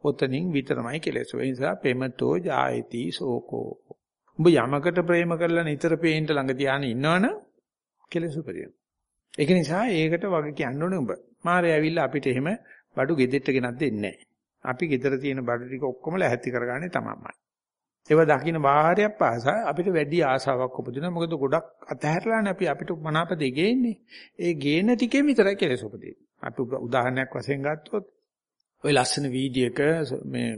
ඔතනින් විතරමයි කෙලෙස්. ඒ නිසා පෙමතෝ ජායති සෝකෝ. උඹ යමකට ප්‍රේම කරලා නිතර පේන්න ළඟ තියාගෙන ඉන්නවනම් කෙලෙස් උපදිනවා. ඒක නිසා ඒකට වගේ කියන්න ඕනේ උඹ. මාරේ ඇවිල්ලා අපිට එහෙම බඩු ගෙදෙට්ට ගෙනත් දෙන්නේ නැහැ. අපි ගෙදර තියෙන බඩු ටික ඔක්කොම ලැහැත්ති කරගන්නේ තමන්මයි. ඒව දකින්න බාහිරයක් පාසා අපිට වැඩි ආසාවක් උපදිනවා. මොකද ගොඩක් අතහැරලානේ අපි අපිට මනාප දෙ ගේන්නේ. ඒ ගේන ටිකේ විතරයි කෙලෙස් උපදින්නේ. අපි උදාහරණයක් වශයෙන් ගත්තොත් ওই ලස්සන වීඩියෝක මේ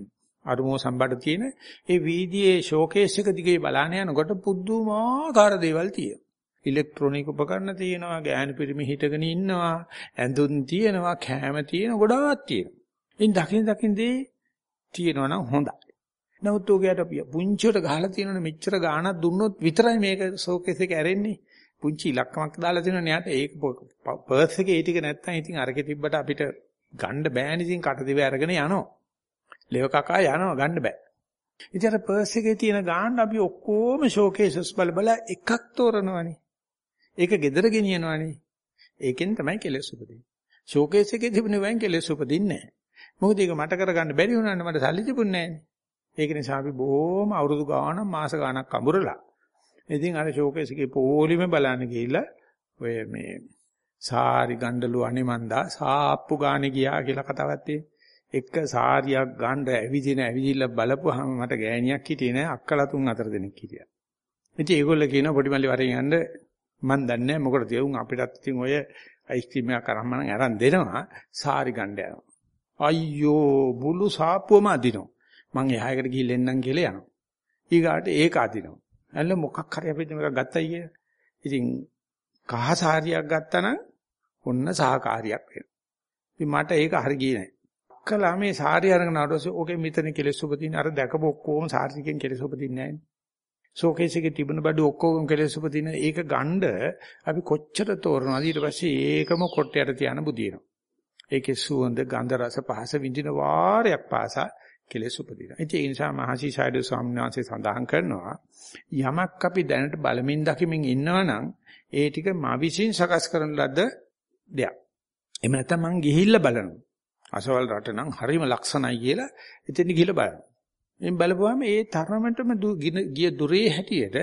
අරුමෝ සම්බඩ තියෙන ඒ වීඩියේ ෂෝකේස් එක දිගේ බලාන යනකොට පුදුමාකාර දේවල් තියෙනවා. ඉලෙක්ට්‍රොනික උපකරණ තියෙනවා, ගෑනු පිරිමි හිටගෙන ඉන්නවා, ඇඳුම් තියෙනවා, කෑම තියෙනවා, ගොඩාක් තියෙනවා. ඉතින් දකින් දකින්දී තියෙනවා නම් හොඳයි. නමුත් ඔගයට පුංචිවට ගහලා තියෙනවනේ මෙච්චර ගාණක් දුන්නොත් විතරයි මේක ෂෝකේස් එක ඇරෙන්නේ. පුංචි ඉලක්කමක් දාලා තියෙනවනේ යාට ඒක පර්ස් එකේ ඒ ටික නැත්තම් ඉතින් අරකේ තිබ්බට අපිට ගන්න බෑනේ ඉතින් කට දිව අරගෙන යනවා. ලෙව කකා යනවා ගන්න බෑ. ඉතින් අර පර්ස් එකේ තියෙන ගාන්න අපි ඔක්කොම ෂෝකේසස් බල බල එකක් තෝරනවනේ. ඒක gedara ගෙනියනවනේ. ඒකෙන් තමයි කෙලෙස් උපදින්නේ. ෂෝකේස් එකේ තිබුණේ වයින් කෙලෙස් උපදින්නේ නැහැ. මොකද ඒක මට කරගන්න බැරි වුණානේ මට සල්ලි තිබුණේ නැහැ. ඒක නිසා අපි බොහොම අවුරුදු ගාණක් මාස ගාණක් අඹරලා. ඉතින් අර ෂෝකේස් එකේ පොලිමේ බලන්න ගිහිල්ලා ඔය මේ සාරි ගණ්ඩලු අනිමන්දා සාප්පු ගානේ ගියා කියලා කතාවක් තියෙනවා. එක සාරියක් ගන්න ඇවිදින ඇවිදිල්ල බලපුවාම මට ගෑණියක් හිටියේ නෑ අක්කලා තුන් හතර දෙනෙක් හිටියා. ඉතින් ඒගොල්ලෝ කියනවා පොඩි මල්ලි වරෙන් යන්න මන් දන්නේ නෑ මොකටද උන් අපිටත් ඉතින් ඔය අයිස්ක්‍රීම් එකක් අරන් මනම් අරන් දෙනවා සාරි ගන්න යනවා. අයියෝ බුළු සාප්පුවම අදිනවා. මං එහායකට ගිහින් එන්නම් කියලා යනවා. ඊගාට ඒක අදිනවා. ඇල්ල මොකක් හරි අපිට මේක ගත්තයි කියලා. ඉතින් කහ සාරියක් ගත්තා නම් ඔන්න සහකාරියක් වෙනවා. ඉතින් මට ඒක හරි ගියේ නැහැ. කළා මේ සාරිය අරගෙන ආවොත් ඕකේ මෙතන කෙලෙස් උපදින අර දැකපු ඔක්කොම සාරිකෙන් කෙලෙස් උපදින්නේ නැහැ. ෂෝකේස් එකේ තිබුණ බඩු ඔක්කොම කෙලෙස් උපදින ඒක ගණ්ඩ අපි කොච්චර තෝරනවාද ඊට පස්සේ ඒකම කොට්ටයට තියන බුදිනවා. ඒකේ සුවඳ ගන්ධ රස පහස විඳින වාරයක් පාසා කෙලෙස් උපදිනවා. ඉතින් ඒ නිසා මහසි සයිඩ් ස්වාමීන් වහන්සේ සඳහන් කරනවා යමක් අපි දැනට බලමින් දකිමින් ඉන්නවනම් ඒ ටික මා විසින් සකස් කරන ලද දෙයක්. එහෙම නැත්නම් මං ගිහිල්ලා බලනවා. අසවල් රට නම් හරිම ලක්ෂණයි කියලා එතෙන් ගිහිල්ලා බලනවා. එම් බලපුවාම ඒ තරමටම ගිය දුරේ හැටියට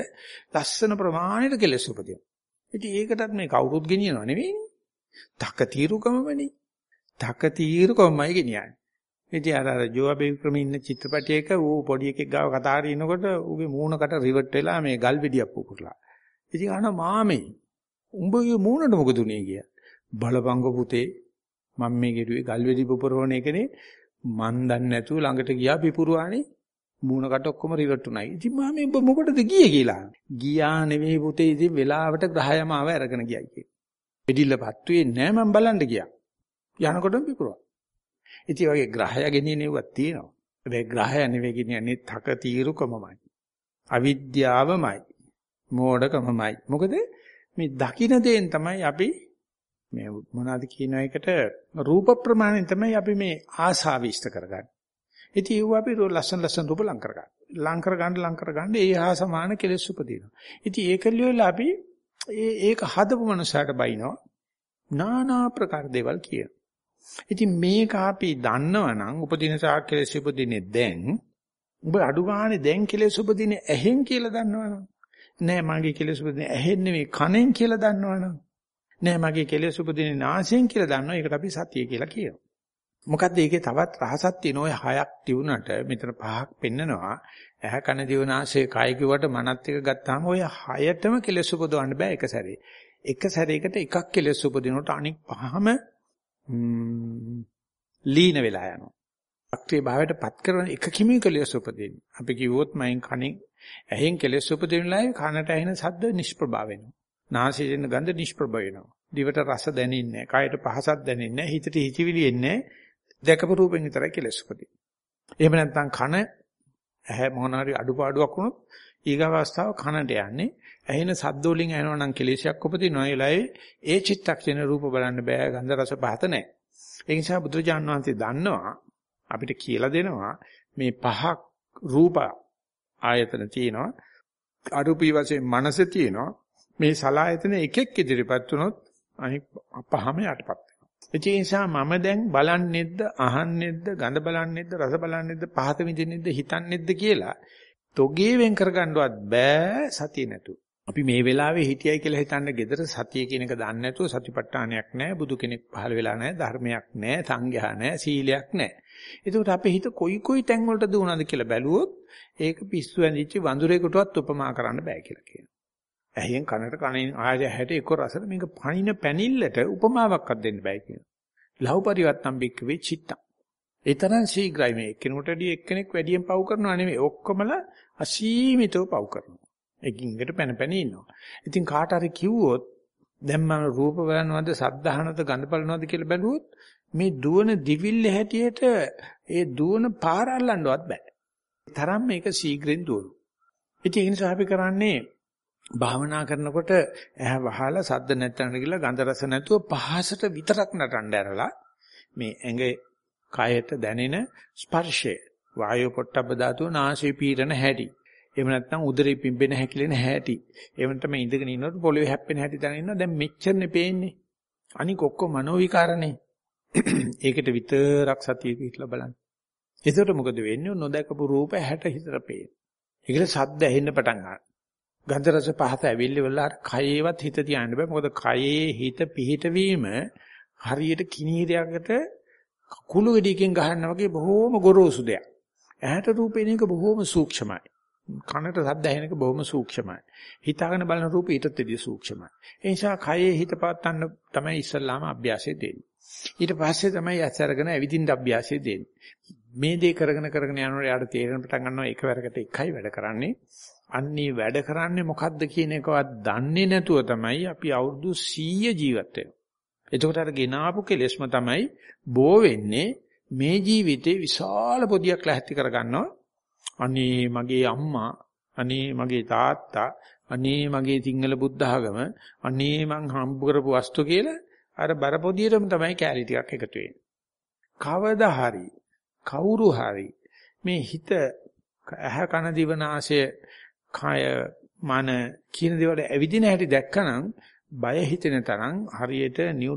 ලස්සන ප්‍රමාණයට කෙලස් උපදිනවා. ඉතින් ඒකටත් මේ කවුරුත් ගෙනියනව නෙවෙයිනේ. තක తీරුකමමනේ. තක తీරුකමයි ගෙනියන්නේ. ඉතින් අර අර ජෝබේ වික්‍රම ඉන්න චිත්‍රපටයක ඌ පොඩි එකෙක් ගාව කතා හරිනකොට ඌගේ මූණකට රිවර්ට් වෙලා මේ ගල් වෙඩියක් පුපුරලා. ඉතින් අහන මාමේ උඹගේ මූණට මොකද උනේ කිය. බලපංග පුතේ මම මේ ගෙරුවේ ගල් වෙඩි පුපුරවන එකනේ මන් දන්නේ නැතුව ළඟට ගියා පිපුරුවානේ මූණකට ඔක්කොම රිවර්ට් උනායි. ඉතින් මාමේ උඹ මොකටද ගියේ කියලා. ගියා නෙවෙයි පුතේ ඉතින් වෙලාවට ග්‍රහයම ආව අරගෙන ගියයි කිය. වෙඩිල්ලපත් වෙන්නේ නැහැ මම බලන්න ගියා. යනකොටම පිපුරුවා. ඉතින් වගේ ග්‍රහය ගෙනියනෙව්වක් තියෙනවා. හැබැයි ග්‍රහය නෙවෙයි ගෙනියන්නේ තක තීරුකමමයි. අවිද්‍යාවමයි. මෝඩකමමයි. මොකද මේ දකින දේෙන් තමයි අපි මේ මොනවාද කියන එකට රූප ප්‍රමාණයෙන් තමයි අපි මේ ආසාව ඉෂ්ට කරගන්නේ. ඉතින් ඒව අපි ලස්සන ලස්සන රූප ලං කරගන්න. ලං කරගන්න ලං කරගන්න ඒ හා සමාන කෙලෙස් උපදිනවා. ඉතින් ඒකලියොල අපි ඒ ඒක හදපු මනුස්සයාට බයිනවා. নানা ප්‍රකාර දේවල් කියනවා. ඉතින් මේක අපි දන්නවනම් උපදින සාක් කෙලෙස් උපදින්නේ දැන්. ඔබ අඩු ගානේ දැන් කෙලෙස් උපදින්නේ ඇහෙන් කියලා දන්නවනම්. නෑ මගේ කෙලෙස් උපදින්නේ ඇහෙන් නෙමෙයි කනෙන් කියලා දන්නවනම්. නෑ මගේ කෙලෙස් උපදින්නේ නාසයෙන් කියලා දන්නවා. ඒකට අපි සතිය කියලා කියනවා. මොකද්ද ඒකේ තවත් රහසක් තියෙන ඔය හයක් තිබුණට මෙතන පහක් පෙන්නනවා. ඇහ කන දිව නාසය කය කිව්වට මනත් එක ගත්තාම ඔය හයටම කෙලෙස් උපදවන්න බෑ එක සැරේ. එක සැරේකට එකක් කෙලෙස් උපදිනකොට අනික් පහම ලීන වෙලා යනවා. අක්‍රිය භාවයට පත් කරන එක කිමී කෙලෙස් උපදින්නේ. අපි කිව්වොත් මයින් කණෙන් ඇහෙන් කෙලෙස් උපදිනලායි කනට ඇහෙන ශබ්ද නිෂ්ප්‍රභා වෙනවා. නාසයෙන් ගඳ නිෂ්ප්‍රභ වෙනවා. දිවට රස දැනෙන්නේ නැහැ. කයට පහසක් දැනෙන්නේ නැහැ. හිතට හිතවිලි එන්නේ දැකපු රූපෙන් විතරයි කෙලෙස් උපදින්නේ. එහෙම නැත්නම් කන ඇහැ මොන හරි අඩුපාඩුවක් වුණොත් ඊගව අවස්ථාව කනට යන්නේ. ඇහෙන සද්ද වලින් ඇහෙනවා නම් කෙලෙසයක් උපදිනවා ඒ වෙලාවේ ඒ චිත්තක්ෂණ රූප බලන්න බෑ ගන්ධ රස පහත නැහැ ඒ නිසා බුදුරජාණන් වහන්සේ දන්නවා අපිට කියලා දෙනවා මේ පහක් රූප ආයතන තියෙනවා. අරූපී වශයෙන් මනස තියෙනවා. මේ සලායතන එකෙක් ඉදිරිපත් වුණොත් අනිත් පහම යටපත් ඒ නිසා මම දැන් බලන්නේද්ද අහන්නෙද්ද ගඳ බලන්නේද්ද රස බලන්නේද්ද පහත විඳින්නේද්ද හිතන්නේද්ද කියලා තොගේ වෙන් කරගන්නවත් බෑ සතිය නැතුව. අපි මේ වෙලාවේ හිටියයි කියලා හිතන්න gedara සතිය කියන එක දන්නේ නැතුව සතිපට්ඨානයක් නැහැ බුදු කෙනෙක් පහළ වෙලා නැහැ ධර්මයක් නැහැ සංඝයා නැහැ සීලයක් නැහැ. ඒකට අපේ හිත කොයි කොයි තැන් වලට දුවනද කියලා බැලුවොත් ඒක පිස්සු ඇඳිච්ච වඳුරේකටවත් උපමා කරන්න බෑ කියලා කියනවා. ඇහෙන් කනට කනෙන් ආය හැට එක රසට මේක පණින පැනිල්ලට උපමාවක්වත් දෙන්න බෑ කියනවා. ලහු පරිවත්තම් බික්කවේ චිත්තං. ඒ තරම් ශීඝ්‍රයි මේ කෙනෙකුටදී එක්කෙනෙක් වැඩියෙන් පව් කරනවා නෙමෙයි ඔක්කොමලා අසීමිතව පව් කරනවා. එකින්කට පැන පැන ඉන්නවා. ඉතින් කාට හරි කිව්වොත් දැන් මම රූප බලනවද සද්ධාහනද ගඳ බලනවද කියලා බැලුවොත් මේ දුවන දිවිල්ල හැටියට ඒ දුවන පාර අල්ලන්නවත් බෑ. තරම් මේක ශීඝ්‍රෙන් දුවනවා. ඉතින් ඒ නිසා අපි කරන්නේ භාවනා කරනකොට ඇහ වහලා සද්ද නැත්තන කියලා ගඳ රස නැතුව පහසට විතරක් නටන්න ඇරලා මේ ඇඟේ කයට දැනෙන ස්පර්ශය වායෝ පොට්ටබ්බ ධාතුව නාසයේ පීරන හැටි. එහෙම නැත්නම් උදරේ පිම්බෙන හැකිලෙන හැටි. එහෙම නැත්නම් ඉඳගෙන ඉන්නකොට පොළවේ හැප්පෙන හැටි දැන ඉන්නවා. දැන් මෙච්චරනේ පේන්නේ. අනික ඔක්කොම මනෝ විකාරනේ. ඒකට විතරක් සතිය පිටලා බලන්න. එතකොට මොකද වෙන්නේ? නොදකපු රූප හැට හිතට පේන. ඒකල සද්ද ඇහෙන්න පටන් ගන්නවා. ගන්ධ රස පහත ඇවිල්ලි වල අර කයේවත් හිත තියන්න බෑ. මොකද කයේ හිත පිහිටවීම හරියට කිනීරයකට කුළු ගෙඩියකින් ගහනවා වගේ බොහොම ගොරෝසු දෙයක්. ඇහැට රූපේන එක බොහොම සූක්ෂමයි. කනට ශබ්ද ඇහෙන එක බොහොම සූක්ෂමයි. හිතාගෙන බලන රූපේ ඊටත් වැඩිය සූක්ෂමයි. ඒ නිසා කයේ හිත පවත්වන්න තමයි ඉස්සල්ලාම අභ්‍යාසය දෙන්නේ. ඊට පස්සේ තමයි ඇස් අරගෙන ඇවිදින්න අභ්‍යාසය දෙන්නේ. මේ දේ කරගෙන කරගෙන යනකොට යාට තේරෙන පටන් ගන්නවා එකවරකට එකයි වැඩ කරන්නේ. අන්නේ වැඩ කරන්නේ මොකද්ද කියන එකවත් දන්නේ නැතුව තමයි අපි අවුරුදු 100 ජීවත් වෙන්නේ. එතකොට අර ගෙනාපු කෙලෙස්ම තමයි බෝ වෙන්නේ මේ ජීවිතේ විශාල පොදියක් ලැහැත්ති කරගන්නවා. අනේ මගේ අම්මා, අනේ මගේ තාත්තා, අනේ මගේ සිංහල බුද්ධ ආගම, අනේ මං හම්බ කරපු වස්තු කියලා අර බරපොදියටම තමයි කැලී ටිකක් එකතු වෙන්නේ. කවදා හරි කවුරු හරි මේ හිත ඇහ කන දිව නාසය කය මන කියන දේවල් ඇවිදින හැටි දැක්කනම් බය හිතෙන තරම් හරියට නිව්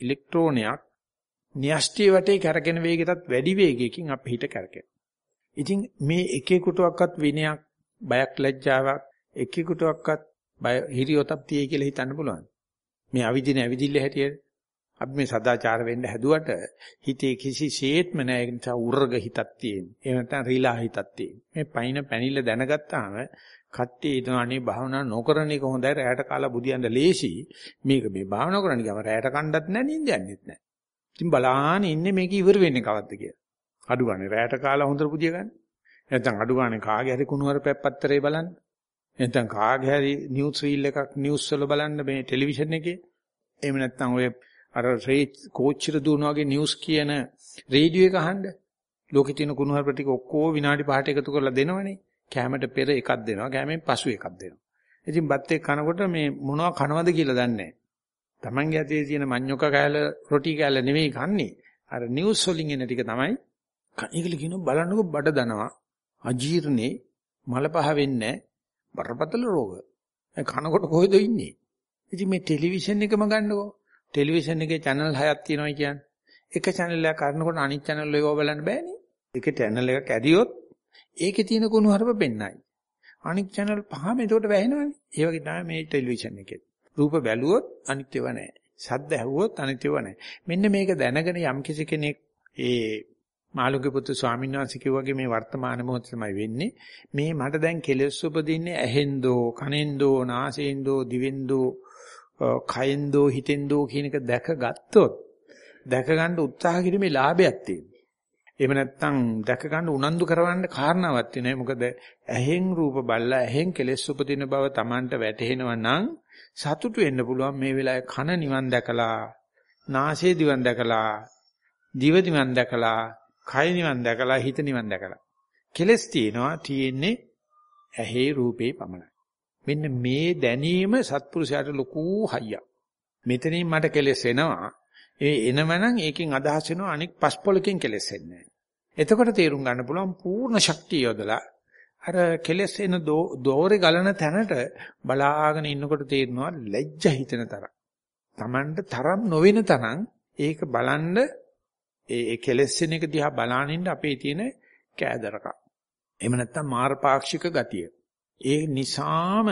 ඉලෙක්ට්‍රෝනයක් න්‍යෂ්ටි වටේ කරගෙන වේගයටත් වැඩි වේගයකින් අපේ හිත කරකිනවා. ඉතින් මේ එකෙකුටවත් විනයක් බයක් ලැජ්ජාවක් එකෙකුටවත් බය හිරියොතක් තියේ කියලා හිතන්න පුළුවන්. මේ අවිදින ඇවිදිල්ල හැටියට අපි මේ සදාචාර වෙන්න හැදුවට හිතේ කිසිසේත්ම නැහැ ඒ නිසා උර්ග හිතක් තියෙන. එහෙම නැත්නම් රීලා හිතක් තියෙන. මේ පයින් පැනිල්ල දැනගත්තාම කට්ටිය හිතන අනේ භාවනා නොකරන එක හොඳයි රැයට කාලා බුදියන්ද ලේසි. මේක මේ භාවනා කරන්න ගියාම රැයට කණ්ඩත් නැහැ නිින්ද යන්නෙත් නැහැ. ඉතින් බලාන ඉන්නේ මේක ඉවර වෙන්නේ කවද්ද කියලා. අඩු ගන්න රැයට කාලා හොඳට බුදිය ගන්න. නැත්නම් අඩු ගන්න කාගේ හරි කුණුවර පැප්පත්තරේ බලන්න. නැත්නම් කාගේ හරි නිවුස් රීල් එකක් නිවුස් වල බලන්න මේ ටෙලිවිෂන් එකේ. එහෙම නැත්නම් ඔය අර කෝච්චිර දුවන වගේ නිවුස් කියන රේඩියෝ එක අහන්න. ලෝකේ තියෙන කුණුහරුප ටික ඔක්කොම විනාඩි 5ට එකතු කරලා දෙනවනේ. කැමරට පෙර එකක් දෙනවා, කැමෙන් පසු එකක් දෙනවා. ඉතින් බත් එක්ක කනකොට මේ මොනවා කනවද කියලා දන්නේ නැහැ. Tamange ඇතේ තියෙන මඤ්ඤොක කෑල්ල, රොටි කෑල්ල නෙමෙයි කන්නේ. අර නිවුස් වලින් එන ටික තමයි. ඒකල කියනවා බලන්නකො බඩ දනවා. අජීර්ණේ මල පහ වෙන්නේ බරපතල රෝග. කනකොට කොහෙද ඉන්නේ? ඉතින් මේ ටෙලිවිෂන් එකම ගන්නකො. ටෙලිවිෂන් එකේ channel 6ක් තියෙනවා කියන්නේ. එක channel එකක් කරනකොට අනිත් channel එකව බලන්න බෑනේ. එක channel එකක් ඇදියොත් ඒකේ තියෙන කුණු හරප පෙන්නයි. අනිත් channel පහම එතකොට වැහෙනවනේ. ඒ වගේ තමයි මේ ටෙලිවිෂන් එකේ. රූප බැලුවොත් අනිත් ඒවා නැහැ. ශබ්ද ඇහුවොත් අනිත් ඒවා නැහැ. මෙන්න මේක දැනගෙන යම් කිසි කෙනෙක් ඒ මාළුගේ පුතු ස්වාමීන් වහන්සේ කිව්වාගේ මේ වර්තමාන මොහොත තමයි වෙන්නේ. මේ මට දැන් කෙලෙස් උපදින්නේ ඇහෙන්දෝ, කනෙන්දෝ, නාසයෙන්දෝ, දිවෙන්දෝ, කයෙන්දෝ, හිතෙන්දෝ කියන එක දැකගත්තොත් දැක ගන්න උත්සාහ කිරීමේ ලාභයක් තියෙනවා. එහෙම නැත්නම් දැක ගන්න උනන්දු කරවන්න කාරණාවක් තියෙනවා. මොකද ඇහෙන් රූප බල්ලා ඇහෙන් කෙලෙස් උපදින බව Tamanට වැටහෙනවා නම් සතුටු වෙන්න පුළුවන් මේ වෙලාවේ කන නිවන් දැකලා, නාසය දිවන් දැකලා, දිව දිවන් දැකලා, කය නිවන් දැකලා, හිත නිවන් දැකලා. කෙලස් තියෙනවා තියෙන්නේ ඇහි රූපේ පමණයි. මෙන්න මේ දැනීම සත්පුරුෂයාට ලොකු හයියක්. මෙතනින් මට කෙලස් එනවා. ඒ එනවනම් ඒකෙන් අදහස් වෙනවා අනික් පස්පොලකින් කෙලස් එන්නේ එතකොට තේරුම් ගන්න පුළුවන් පූර්ණ ශක්තිය යොදලා අර කෙලස් එන දෝරේ ගලන තැනට බලාගෙන ඉන්නකොට තේරෙනවා ලැජ්ජ හිතෙන තරම්. Tamanට තරම් නොවෙන තරම් ඒක බලන්න ඒ කෙලස් එන එක දිහා බලානින්න අපේ තියෙන කෑදරකම්. එහෙම නැත්නම් මාර්ගපාක්ෂික ගතිය. ඒ නිසාම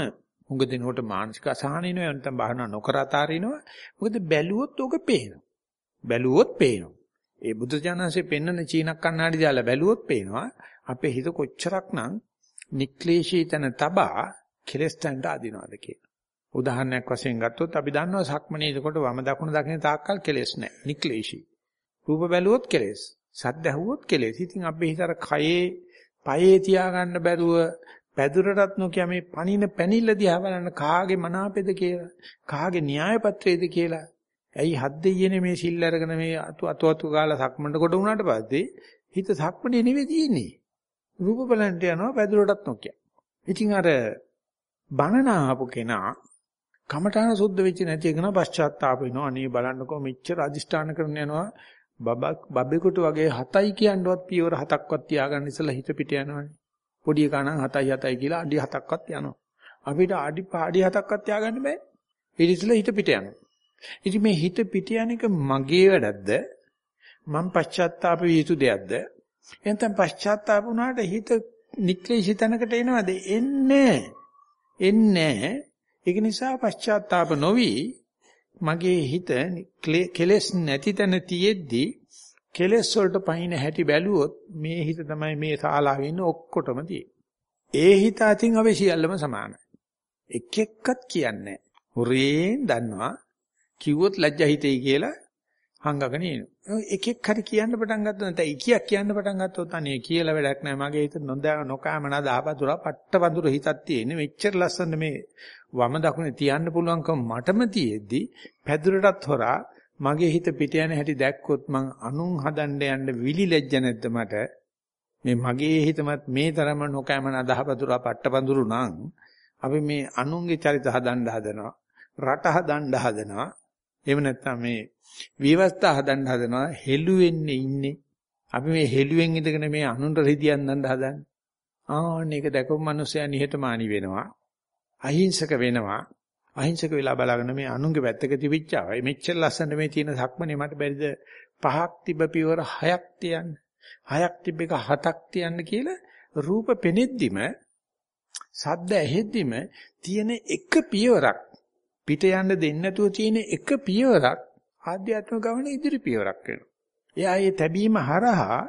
හුඟ දිනකට මානසික අසහනිනවා නැත්නම් බාහන නොකර අතාරිනවා. මොකද බැලුවොත් ඕක පේනවා. බැලුවොත් පේනවා. ඒ බුදු ජානන්සේ පෙන්වන චීනක් කන්නාඩි දාලා බැලුවොත් පේනවා. අපේ හිත කොච්චරක්නම් නික්ලේශී තන තබා කෙලස් තන්ට අදිනවද කියලා. උදාහරණයක් වශයෙන් ගත්තොත් අපි දන්නවා සක්මනේ එතකොට වම දකුණ දකින තාක්කල් කෙලස් නැහැ. නික්ලේශී. රූප බැලුවොත් කෙලස්. සද්ද ඇහුවොත් කෙලස්. ඉතින් අපේ හිතර කයේ පයේ තියාගන්න බැරුව පැදුරටත් නොකිය මේ පණින පැනිල්ල දිහා බලන්න කාගේ මනාපෙද කියලා කාගේ න්‍යාය පත්‍රයේද කියලා. ඇයි හත් දෙයියනේ මේ සිල් අරගෙන මේ අතු අතු අතු ගාලා සක්මන්ට කොට වුණාට පස්සේ හිත සක්මනේ නෙවෙයි තියෙන්නේ. රූප බලන්ට යනවා පැදුරටත් නොකිය. ඉතින් අර බණන ආපු කෙනා කමඨාන සුද්ධ වෙච්ච නැති එකන පශ්චාත්තාප වෙනවා. අනේ බලන්නකෝ මෙච්චර අදිෂ්ඨාන කරන යනවා. බබක් බබෙකුට වගේ හතයි කියනවත් පියවර හතක්වත් තියාගන්න ඉස්සලා හිත පිට යනවනේ. පොඩි එකා නම් 7යි 7යි කියලා අඩි 7ක්වත් යනවා. අපිට අඩි අඩි 7ක්වත් තියාගන්න බෑ. ඊට ඉස්සෙල්ලා හිත පිට යනවා. ඉතින් මේ හිත පිට යන එක මගේ වැඩක්ද? මම පශ්චාත්තාප විය යුතු දෙයක්ද? එතෙන් පශ්චාත්තාප වුණාට හිත නික්ලේශී තැනකට එනවද? එන්නේ එන්නේ ඒක නිසා පශ්චාත්තාප නොවි මගේ හිත කෙලස් නැති තැන තියෙද්දි කෙලෙස් වලට පහින හැටි බැලුවොත් මේ හිත තමයි මේ ශාලාවේ ඉන්න ඔක්කොටම තියෙන්නේ. ඒ හිත අතින් අපි සියල්ලම සමානයි. එක් එක්කත් කියන්නේ හොරේන් දන්නවා කිව්වොත් ලැජ්ජා හිතෙයි කියලා හංගගෙන එනවා. එක එක හරි කියන්න පටන් ගත්තා නැත්නම් ඉකියක් කියන්න පටන් ගත්තොත් අනේ කියලා වැඩක් නැහැ. මගේ හිත නොදා නොකාමනා දාපතුරා පට්ටපඳුර හිතක් තියෙන්නේ. මෙච්චර ලස්සන මේ වම දකුණේ තියන්න පුළුවන්කම මටම තියෙද්දි පැදුරටත් හොරා මගේ හිත පිට යන හැටි දැක්කොත් මං අනුන් හදන්න යන්න විලි ලැජ්ජ නැද්ද මට? මේ මගේ හිතමත් මේ තරම නොකෑමන අදහපතුරා පට්ටපඳුරු නම් අපි මේ අනුන්ගේ චරිත හදන්න හදනවා රට හදන්න හදනවා. එහෙම නැත්නම් මේ විවස්ථා හදන්න හදනවා හෙළුවෙන්නේ ඉන්නේ. අපි මේ හෙළුවෙන් ඉඳගෙන මේ අනුන්ට රිදියන් දන්න හදන්නේ. ආන්න ඒක දැකපු මිනිස්සයා නිහතමානී වෙනවා. අහිංසක වෙනවා. අහිංසක වෙලා බලාගෙන මේ අනුන්ගේ පැත්තක තිබිච්චාවයි මෙච්චර ලස්සන මේ තියෙන සක්මනේ මට බැරිද පහක් තිබ්බ පියවර හයක් තියන්න හයක් තිබ්බ එක හතක් තියන්න කියලා රූප පෙනෙද්දිම සද්ද ඇහෙද්දිම තියෙන එක පියවරක් පිට යන්න දෙන්නේ නැතුව තියෙන එක පියවරක් ආධ්‍යාත්මික ගමන ඉදිරි පියවරක් වෙනවා. එයා ඒ තැබීම හරහා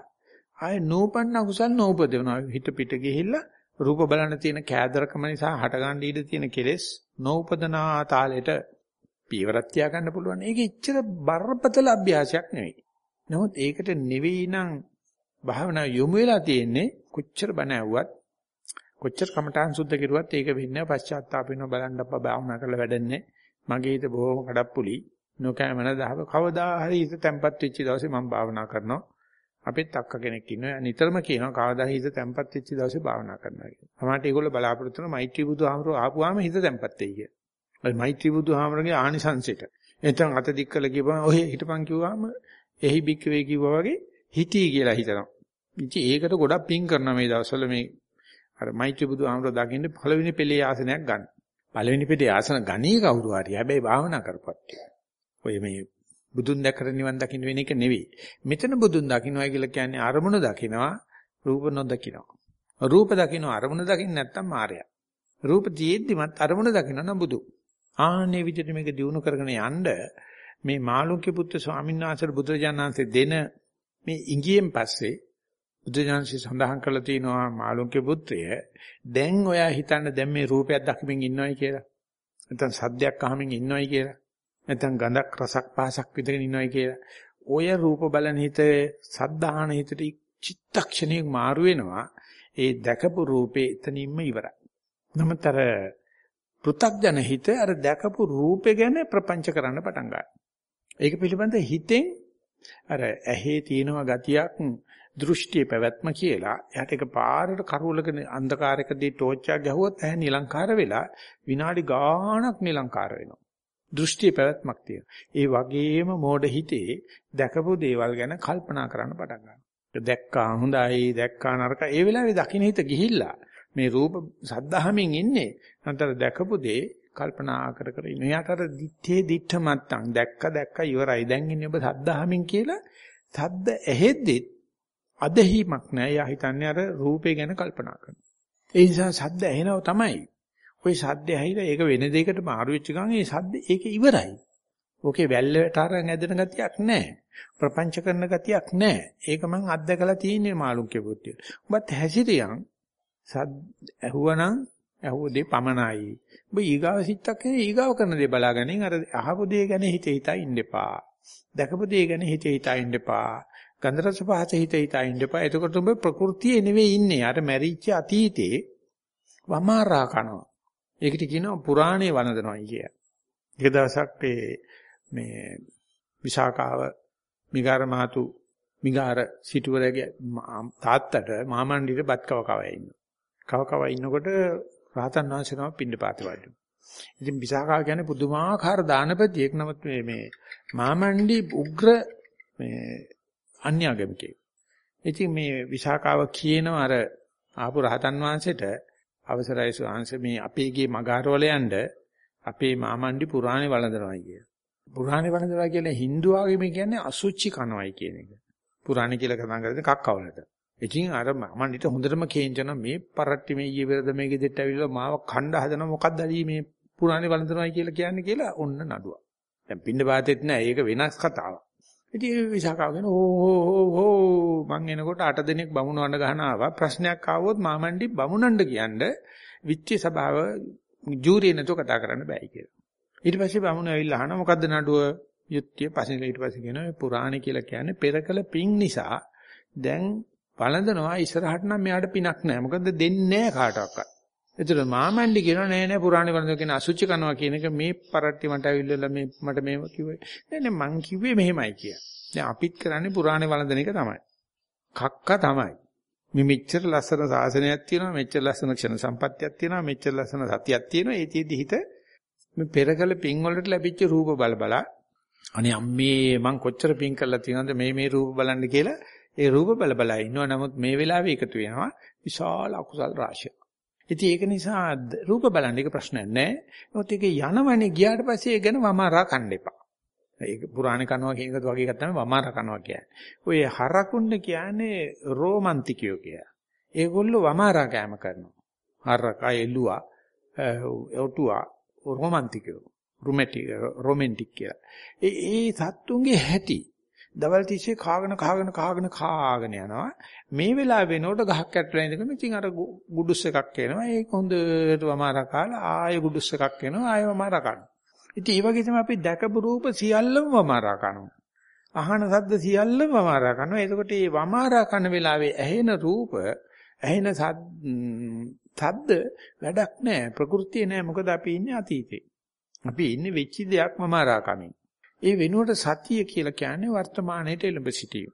ආය නූපන්න කුසල් නූපදවනවා. හිත පිට ගිහිල්ලා රූප බලන්න තියෙන කෑදරකම නිසා හටගන්න ඉඩ තියෙන කෙලෙස් නූපදනා තාලෙට පියවරක් තියාගන්න පුළුවන්. ඒක ඉච්චර බරපතල අභ්‍යාසයක් නෙවෙයි. නමුත් ඒකට නෙවෙයි නම් භාවනා යොමු වෙලා තියෙන්නේ කොච්චර බණ ඇහුවත් කොච්චර කමඨාන් සුද්ධ කෙරුවත් ඒක වෙන්නේ පශ්චාත්තාප වෙනවා බලන්න අප්පා භාවනා කරලා වැඩන්නේ මගේ හිත බොහොම කඩප්පුලි නොකෑමන දහව කවදා හරි හිත තැම්පත් වෙච්ච දවසේ මම භාවනා කරනවා අපිත් අක්ක කෙනෙක් ඉන්නවා නිතරම කියනවා කවදා හිත තැම්පත් වෙච්ච දවසේ භාවනා කරනවා කියලා. සමහරට ඒගොල්ලෝ බලාපොරොත්තු වෙන මෛත්‍රී බුදුහාමරෝ ආපුවාම හිත තැම්පත් වෙයි කියලා. ඒ මෛත්‍රී බුදුහාමරගේ ආනිසංසෙට. එතන අත දික් කළ කියපුවම ඔහෙ හිටපන් කිව්වම එහි බික් වේ කිව්වා වගේ හිතී කියලා හිතනවා. ඉතින් ඒකට ගොඩක් පිං කරනවා මේ දවස්වල මේ අර මෛත්‍රී බුදුහාමරෝ දකින්න පළවෙනි පෙළේ ආසනයක් ගන්න. පළවෙනි පෙළේ ආසන ගණී කවුරු හරි. හැබැයි භාවනා කරපත්. ඔය මේ බුදුන් දැකලා නිවන් දකින්න වෙන එක නෙවෙයි. මෙතන බුදුන් දකින්නයි කියලා කියන්නේ අරමුණ දකින්නවා රූප නොදකින්නවා. රූප දකින්න අරමුණ දකින්න නැත්තම් මායя. රූප තියෙද්දිමත් අරමුණ දකින්න නම් බුදු. ආන්නේ විදිහට මේක දිනු කරගෙන යන්න මේ මාළුක්‍ය පුත්‍ර ස්වාමීන් වහන්සේ බුදුරජාණන් වහන්සේ දෙන මේ ඉංගියෙන් පස්සේ බුදුජානසී සඳහන් කරලා තිනවා මාළුක්‍ය පුත්‍රය දැන් ඔයා හිතන්න දැන් මේ රූපයක් දකිමින් ඉන්නවයි කියලා. නැත්නම් සද්දයක් අහමින් ඉන්නවයි කියලා. නැත්නම් ගඳක් රසක් පහසක් විඳගෙන ඉන්නවයි කියලා. ඔය රූප බලන හිත සද්ධාහන හිතට චිත්තක්ෂණයක් මාරු වෙනවා. ඒ දැකපු රූපේ එතනින්ම ඉවරයි. නමුතර පෘ탁ජන හිත අර දැකපු රූපේ ගැන ප්‍රපංච කරන්න පටන් ගන්නවා. ඒක පිළිබඳ හිතෙන් අර ඇහි තියෙනවා ගතියක් දෘෂ්ටියේ පැවැත්ම කියලා එයාට එක පාරට කරවලක අන්ධකාරයකදී ටෝච් එකක් ගැහුවොත් ඇහැ නිලංකාර වෙලා විනාඩි ගාණක් නිලංකාර වෙනවා. දෘෂ්ටියේ පැවැත්මක් තියෙනවා. ඒ වගේම මෝඩ හිතේ දැකපු දේවල් ගැන කල්පනා කරන්න පටන් ගන්නවා. දැක්කා හොඳයි දැක්කා නරකයි ඒ වෙලාවේ දකින්න හිත ගිහිල්ලා මේ රූප සද්ධාහමින් ඉන්නේ. නැතර දැකපු දේ කල්පනා කර කර ඉන්න. එයාට අර දිත්තේ දිත්ත මත්තන් දැක්ක දැක්ක ඉවරයි. දැන් ඉන්නේ ඔබ සද්ධාහමින් කියලා සද්ද ඇහෙද්දිත් අදහිමක් නෑ. එයා හිතන්නේ අර රූපේ ගැන කල්පනා කරනවා. ඒ නිසා සද්ද ඇහෙනව තමයි. ওই සද්ද ඇහිලා ඒක වෙන දෙයකට මාරු වෙච්ච ගමන් ඒ සද්ද ඒක ඉවරයි. ඕකේ වැල්ලට අරන් ඇදෙන ගතියක් නැහැ. ප්‍රපංච කරන ගතියක් නැහැ. ඒක මං අත්දකලා තියෙන්නේ මාළුන්ගේ පුත්‍ය. ඔබත් හැසිරියන් සද් ඇහුවනම් ඇහුව දේ පමනයි. ඔබ ඊගාව සිත්තක් කරේ ඊගාව කරන දේ බලාගන්නේ අර අහපු දේ ගැන හිත හිතා ඉන්න එපා. දැකපු දේ ගැන හිත හිතා ඉන්න එපා. ගන්ධ රස පහස හිත හිතා ඉන්න එපා. එතකොට ඔබ ප්‍රകൃතියේ නෙවෙයි ඉන්නේ. අර මැරිච්ච අතීතේ වමාරා කරනවා. ඒකට කියනවා පුරාණේ වනදනවයි කිය. එක දවසක් මේ විශාකාව මිගාර මාතු මිගාර සිටුවරගේ තාත්තට මාමණ්ඩිට බත් කව කව ඉන්නවා. කව කව ඉන්නකොට රහතන් වහන්සේ නම පින්නපාත වඩු. ඉතින් විසාකා කියන්නේ පුදුමාකාර දානපතියෙක් නමුත් මේ මේ මාමණ්ඩි උග්‍ර මේ අන්‍යගමිකේ. ඉතින් මේ විසාකාව කියනවා අර ආපු රහතන් වහන්සේට අවසරයි ස්වාංශ මේ අපේ ගේ මගහරවල යන්න අපේ මාමණ්ඩි පුරාණේ වළඳනවා කිය. පුරාණේ වළඳනවා කියන්නේ Hindu ආගමේ කියන්නේ අසුචි කනවයි කියන එක. පුරාණේ කියලා කතා කරන්නේ කක්කවලට. ඉතින් අර මණ්ඩිට හොඳටම කේන්ජන මේ පරට්ටි මේ ඊයේ පෙරද මේ ගෙදෙට්ට ඇවිල්ලා මාව කණ්ඩ හදන මොකක්ද අලී මේ පුරාණේ වළඳනවා කියලා කියන්නේ කියලා ඔන්න නඩුවක්. දැන් පින්න පාතෙත් නෑ ඒක වෙනස් කතාවක්. ඉතින් ඒ විසාකාවගෙන ඕ ඕ ඕ මං එනකොට අට දිනක් බමුණු වඬ ගහන ආවා ප්‍රශ්නයක් ආවොත් මාමණ්ඩි බමුණන්ඩ කියන්න විච්චි සභාව ජූරිය නැතුව කතා කරන්න බෑ කියලා. ඊට පස්සේ බමුණු ඇවිල්ලා අහනවා මොකද්ද නඩුව? යුක්තිය පස්සේ ඊට පස්සේ කියනවා පුරාණ කියලා කියන්නේ පෙරකල පිං නිසා දැන් වළඳනවා ඉස්සරහට නම් මෙයාට පිනක් නැහැ. මොකද දෙන්නේ නැහැ කාටවත්. ඒතර මාමණ්ඩි කියනවා නෑ නෑ පුරාණේ වළඳන කියන අසුචි කරනවා කියන එක මේ පරට්ටි මට ඇවිල්ලා මේ මට මේව කිව්වේ. නෑ නෑ මං කිව්වේ මෙහෙමයි කියලා. දැන් අපිත් කරන්නේ පුරාණේ වළඳන එක තමයි. කක්ක තමයි. මේ මෙච්චර ලස්සන සාසනයක් තියෙනවා මෙච්චර ලස්සන ක්ෂණ සම්පත්තියක් තියෙනවා මෙච්චර ලස්සන සතියක් තියෙනවා ඒ තියෙදි හිත මේ පෙරකල පින් වලට ලැබිච්ච රූප බල බලා අනේ අම්මේ මං කොච්චර පින් කරලා තියෙනවද මේ මේ රූප බලන්න කියලා ඒ රූප බල බලා ඉන්නවා නමුත් මේ වෙලාවේ එකතු වෙනවා විශාල අකුසල් රාශියක් ඉතින් ඒක නිසා රූප බලන්න එක ප්‍රශ්නයක් නැහැ. නමුත් ඒක යනවනේ ගියාට පස්සේ ඒ ගැන වමාරා කන්න එපා. ඒක පුරාණ කනවා කියන එකත් වගේ එකක් තමයි වමාරා කනවා කියන්නේ. ඔය හරකුන්න කියන්නේ රොමන්ටිකයෝ කියලා. ඒගොල්ලෝ වමාරා කෑම කරනවා. හරකා එළුවා ඔටුවා රොමන්ටිකයෝ. රොමැටික් රොමැන්ටික් කියලා. ඒ ඒ සත්තුන්ගේ හැටි දවල් තිස්සේ කාගෙන කාගෙන කාගෙන කාගෙන යනවා. මේ වෙලාව වෙනකොට ගහක් ඇටලා ඉඳගෙන ඉතින් අර ගුඩුස් එකක් එනවා. ඒක හොඳට වමාරා කාලා ආයෙ ගුඩුස් එකක් එනවා. ආයෙ වමාරා කරනවා. ඉතින් ඒ වගේ තමයි අපි දැකපු රූප සියල්ලම වමාරා කරනවා. අහන ශබ්ද සියල්ලම වමාරා කරනවා. එතකොට මේ වමාරා කරන වෙලාවේ ඇහෙන රූප, ඇහෙන ශබ්ද වැඩක් නැහැ. ප්‍රകൃතිය නැහැ. මොකද අපි ඉන්නේ අතීතේ. අපි ඉන්නේ වෙච්ච දෙයක් වමාරා කමින්. ඒ වෙනුවට සතිය කියලා කියන්නේ වර්තමානයේට එළඹ සිටීම.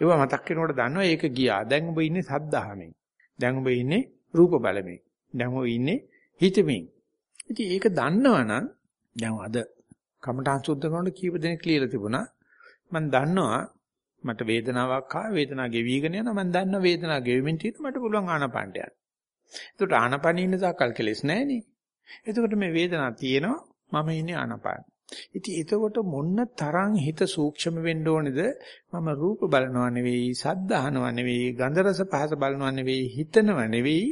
ඒවා මතක් වෙනකොට දන්නවා ඒක ගියා. දැන් ඔබ ඉන්නේ සද්ධාහමෙන්. දැන් ඔබ ඉන්නේ රූප බලමින්. දැන් ඔබ ඉන්නේ හිතමින්. ඉතින් ඒක දන්නවනම් දැන් අද කමඨාන් සුද්ධ කරනකොට කීප දෙනෙක් ලියලා තිබුණා. මම දන්නවා මට වේදනාවක් ආව වේදනාව ගෙවිගෙන යනවා මම දන්නවා වේදනාව ගෙවෙමින් තියෙන මට පුළුවන් ආනපානට යන්න. ඒකට ආනපානිය ඉන්න තාක්කල් කෙලෙස් නැහැ නේ. එතකොට මේ වේදනාව තියෙනවා මම ඉන්නේ ආනපාන. ඉතින් එතකොට මොන්න තරම් හිත සූක්ෂම වෙන්න ඕනේද? මම රූප බලනවා නෙවෙයි, සද්ද අහනවා නෙවෙයි, ගන්ධ රස පහස බලනවා නෙවෙයි, හිතනවා නෙවෙයි,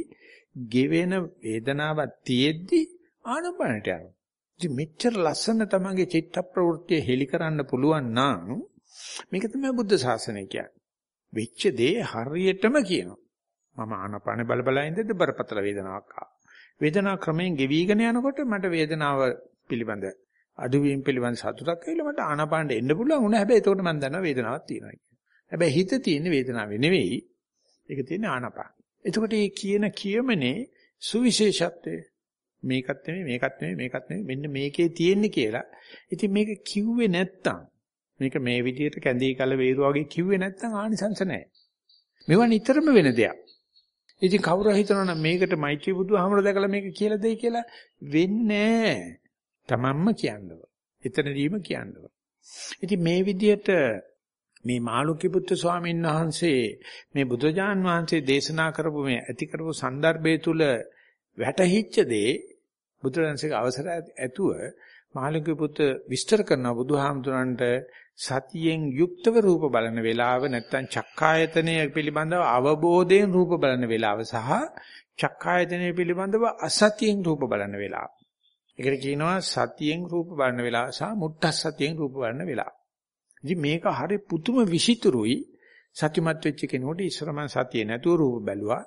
ගෙවෙන වේදනාවක් තියෙද්දි ආනපනට යනවා. ඉතින් මෙච්චර ලස්සන තමන්ගේ චිත්ත ප්‍රවෘත්තිය හෙලි කරන්න පුළුවන් නම් මේක තමයි බුද්ධ ශාසනය කියන්නේ. වෙච්ච දේ හරියටම කියනවා. මම ආනපන බල බල ඉඳද්දි බරපතල වේදනාවක් ආවා. වේදනාව ක්‍රමයෙන් ගෙවිගෙන යනකොට මට වේදනාව පිළිබඳ අඩුවීම් පිළිබඳ සතුටක් ඇවිල්ලා මට ආනාපානෙ එන්න පුළුවන් වුණා. හැබැයි එතකොට මම දන්නවා වේදනාවක් තියෙනවා කියලා. හැබැයි හිත තියෙන වේදනාවේ නෙවෙයි. ඒක තියෙන්නේ ආනාපාන. එතකොට මේ කියන කියමනේ සුවිශේෂත්වය මේකත් නෙමෙයි මේකත් නෙමෙයි මේකත් නෙමෙයි මෙන්න මේකේ තියෙන්නේ කියලා. ඉතින් මේක කිව්වේ නැත්තම් මේක මේ විදිහට කැඳී කල වේරු වගේ කිව්වේ නැත්තම් ආනිසංස නැහැ. මේවා නිතරම වෙන දෙයක්. ඉතින් කවුරු හිතනවා නම් මේකට මෛත්‍රී බුදුහාමර දැකලා මේක කියලා දෙයි කියලා වෙන්නේ නැහැ. තමන්ම කියනවා. එතනදීම කියනවා. ඉතින් මේ විදිහට මේ මාළුක්‍ය පුත්තු ස්වාමීන් වහන්සේ මේ බුදුජාන් වහන්සේ දේශනා කරපු මේ ඇති කරපු સંદર્ભය තුල වැටහිච්ච දේ බුදුරජාන්සේගේ අවසර ඇතුව මාළුක්‍ය පුත්තු විස්තර කරන බුදුහාමුදුරන්ට සතියෙන් යුක්තව රූප බලන වේලාව නැත්නම් චක්කායතනය පිළිබඳව අවබෝධයෙන් රූප බලන වේලාව සහ චක්කායතනය පිළිබඳව අසතියෙන් රූප බලන වේලාව ඒකට කියනවා සතියෙන් රූප බලන වෙලාව සහ මුට්ටස් සතියෙන් රූප බලන වෙලාව. ඉතින් මේක හරි පුදුම විචිතුරුයි සතිමත් වෙච්ච කෙනෙකුට ඉස්සර මම සතිය නැතුව රූප බැලුවා.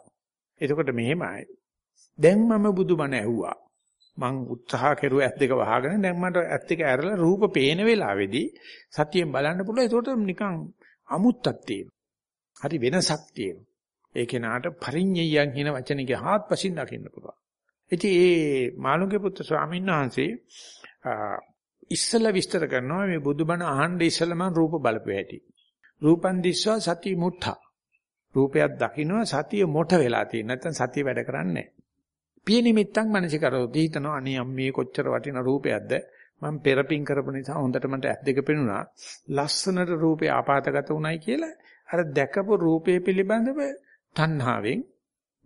එතකොට මෙහෙමයි. දැන් මම බුදුබණ ඇහුවා. මං උත්සාහ කෙරුවා ඇස් දෙක වහගෙන දැන් මට ඇස් දෙක ඇරලා රූප පේන වෙලාවේදී සතියෙන් බලන්න පුළුවන්. ඒකට නිකන් අමුත්තක් තියෙනවා. හරි වෙනසක් තියෙනවා. ඒ කෙනාට පරිඤ්ඤයයන් කියන වචනේක හාත්පසින් දකින්න පුළුවන්. ඉතින් ඒ මාළුගේ පුත්‍ර ස්වාමීන් වහන්සේ ඉස්සලා විස්තර කරනවා මේ බුදුබණ අහන්න ඉස්සලා මම රූප බලපු හැටි. රූපන් දිස්වා සති මුත්තා. රූපයක් දකින්න සතිය මොට වෙලා තියෙන නැත්නම් සතිය වැඩ කරන්නේ නැහැ. පිය නිමිත්තක් මනසිකරොත් හිතනවා අනේ අම්මේ කොච්චර වටින රූපයක්ද මම පෙරපින් කරපු නිසා හොඳට මට ඇස් දෙක පෙනුණා ලස්සනට රූපේ ආපాతගත උනායි කියලා අර දැකපු රූපේ පිළිබඳව තණ්හාවෙන්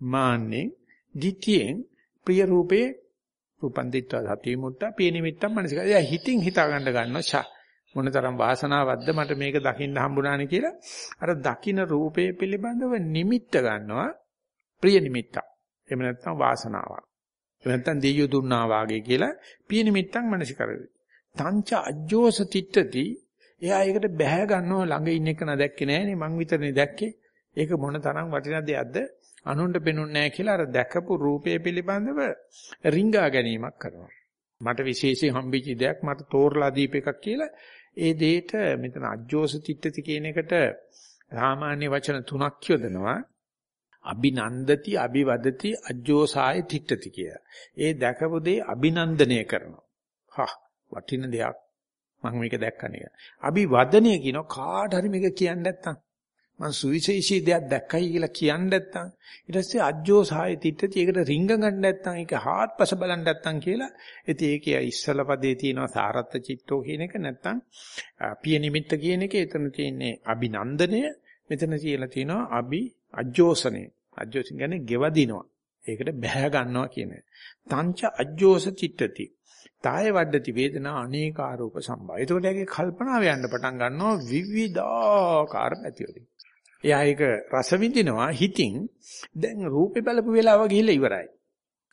මාන්නෙන් ditthියෙන් ප්‍රිය රූපේ රූපන් දිත්වා සතිය මුට්ටා පිය නිමිත්තක් මනසික. එයා හිතින් හිතා ගන්න ගන්නවා ෂා මොනතරම් වාසනාවක්ද මට මේක දකින්න හම්බුණානේ කියලා අර දකින්න රූපේ පිළිබඳව නිමිත්ත ගන්නවා ප්‍රිය නිමිත්තක්. එහෙම නැත්නම් වාසනාවක්. එහෙම නැත්නම් දෙයියෝ දුන්නා වාගේ කියලා පිය නිමිත්තක් මනසිකරවි. තංච අජ්ජෝස තිට්ඨති එයා ඒකට බැහැ ගන්නව ළඟ ඉන්න එක නදැක්කේ නෑනේ මං විතරනේ දැක්කේ. ඒක මොන තරම් වටිනා දෙයක්ද අනුන්ට පෙනුන්නේ නැහැ කියලා අර දැකපු රූපය පිළිබඳව රිංගා ගැනීමක් කරනවා. මට විශේෂයෙන් හම්බෙච්ච දෙයක් මට තෝරලා දීප එකක් කියලා ඒ දෙයට මෙතන අජ්ජෝස තිට්ඨති කියන එකට සාමාන්‍ය වචන තුනක් යොදනවා. අභිනන්දති අභිවදති අජ්ජෝසාය තිට්ඨති කිය. ඒ දැකපු දේ අභිනන්දනය කරනවා. හා වටින දෙයක් මම මේක දැක්කනේ. අභිවදනය කියන කාට හරි මේක කියන්නේ නැත්තම් මං සුවිශේෂී දෙයක් දැක්කයි කියලා කියන්නේ නැත්නම් ඊට පස්සේ අජ්ජෝ සාය තිට්ඨති ඒකට රිංග ගන්න නැත්නම් ඒක හාත්පස බලන්න නැත්නම් කියලා. ඉතින් ඒකේ ඉස්සල පදේ තියෙනවා සාරත්ත චිත්තෝ කියන එක. නැත්නම් පිය නිමිත්ත කියන එක. එතන තියෙන්නේ අභිනන්දනය. මෙතන කියලා තියෙනවා අභි අජ්ජෝසනේ අජ්ජෝසන් කියන්නේ ගෙවදිනවා. ඒකට බැහැ ගන්නවා කියන තංච අජ්ජෝස චිත්තති. තාය වඩති වේදනා අනේකාරූප සම්භව. ඒකට ඒකේ කල්පනාව යන්න පටන් ගන්නවා විවිධාකාර පැතිවලින්. එයා ඒක රස විඳිනවා හිතින් දැන් රූපේ බලපු වෙලාව ගිහිල්ලා ඉවරයි.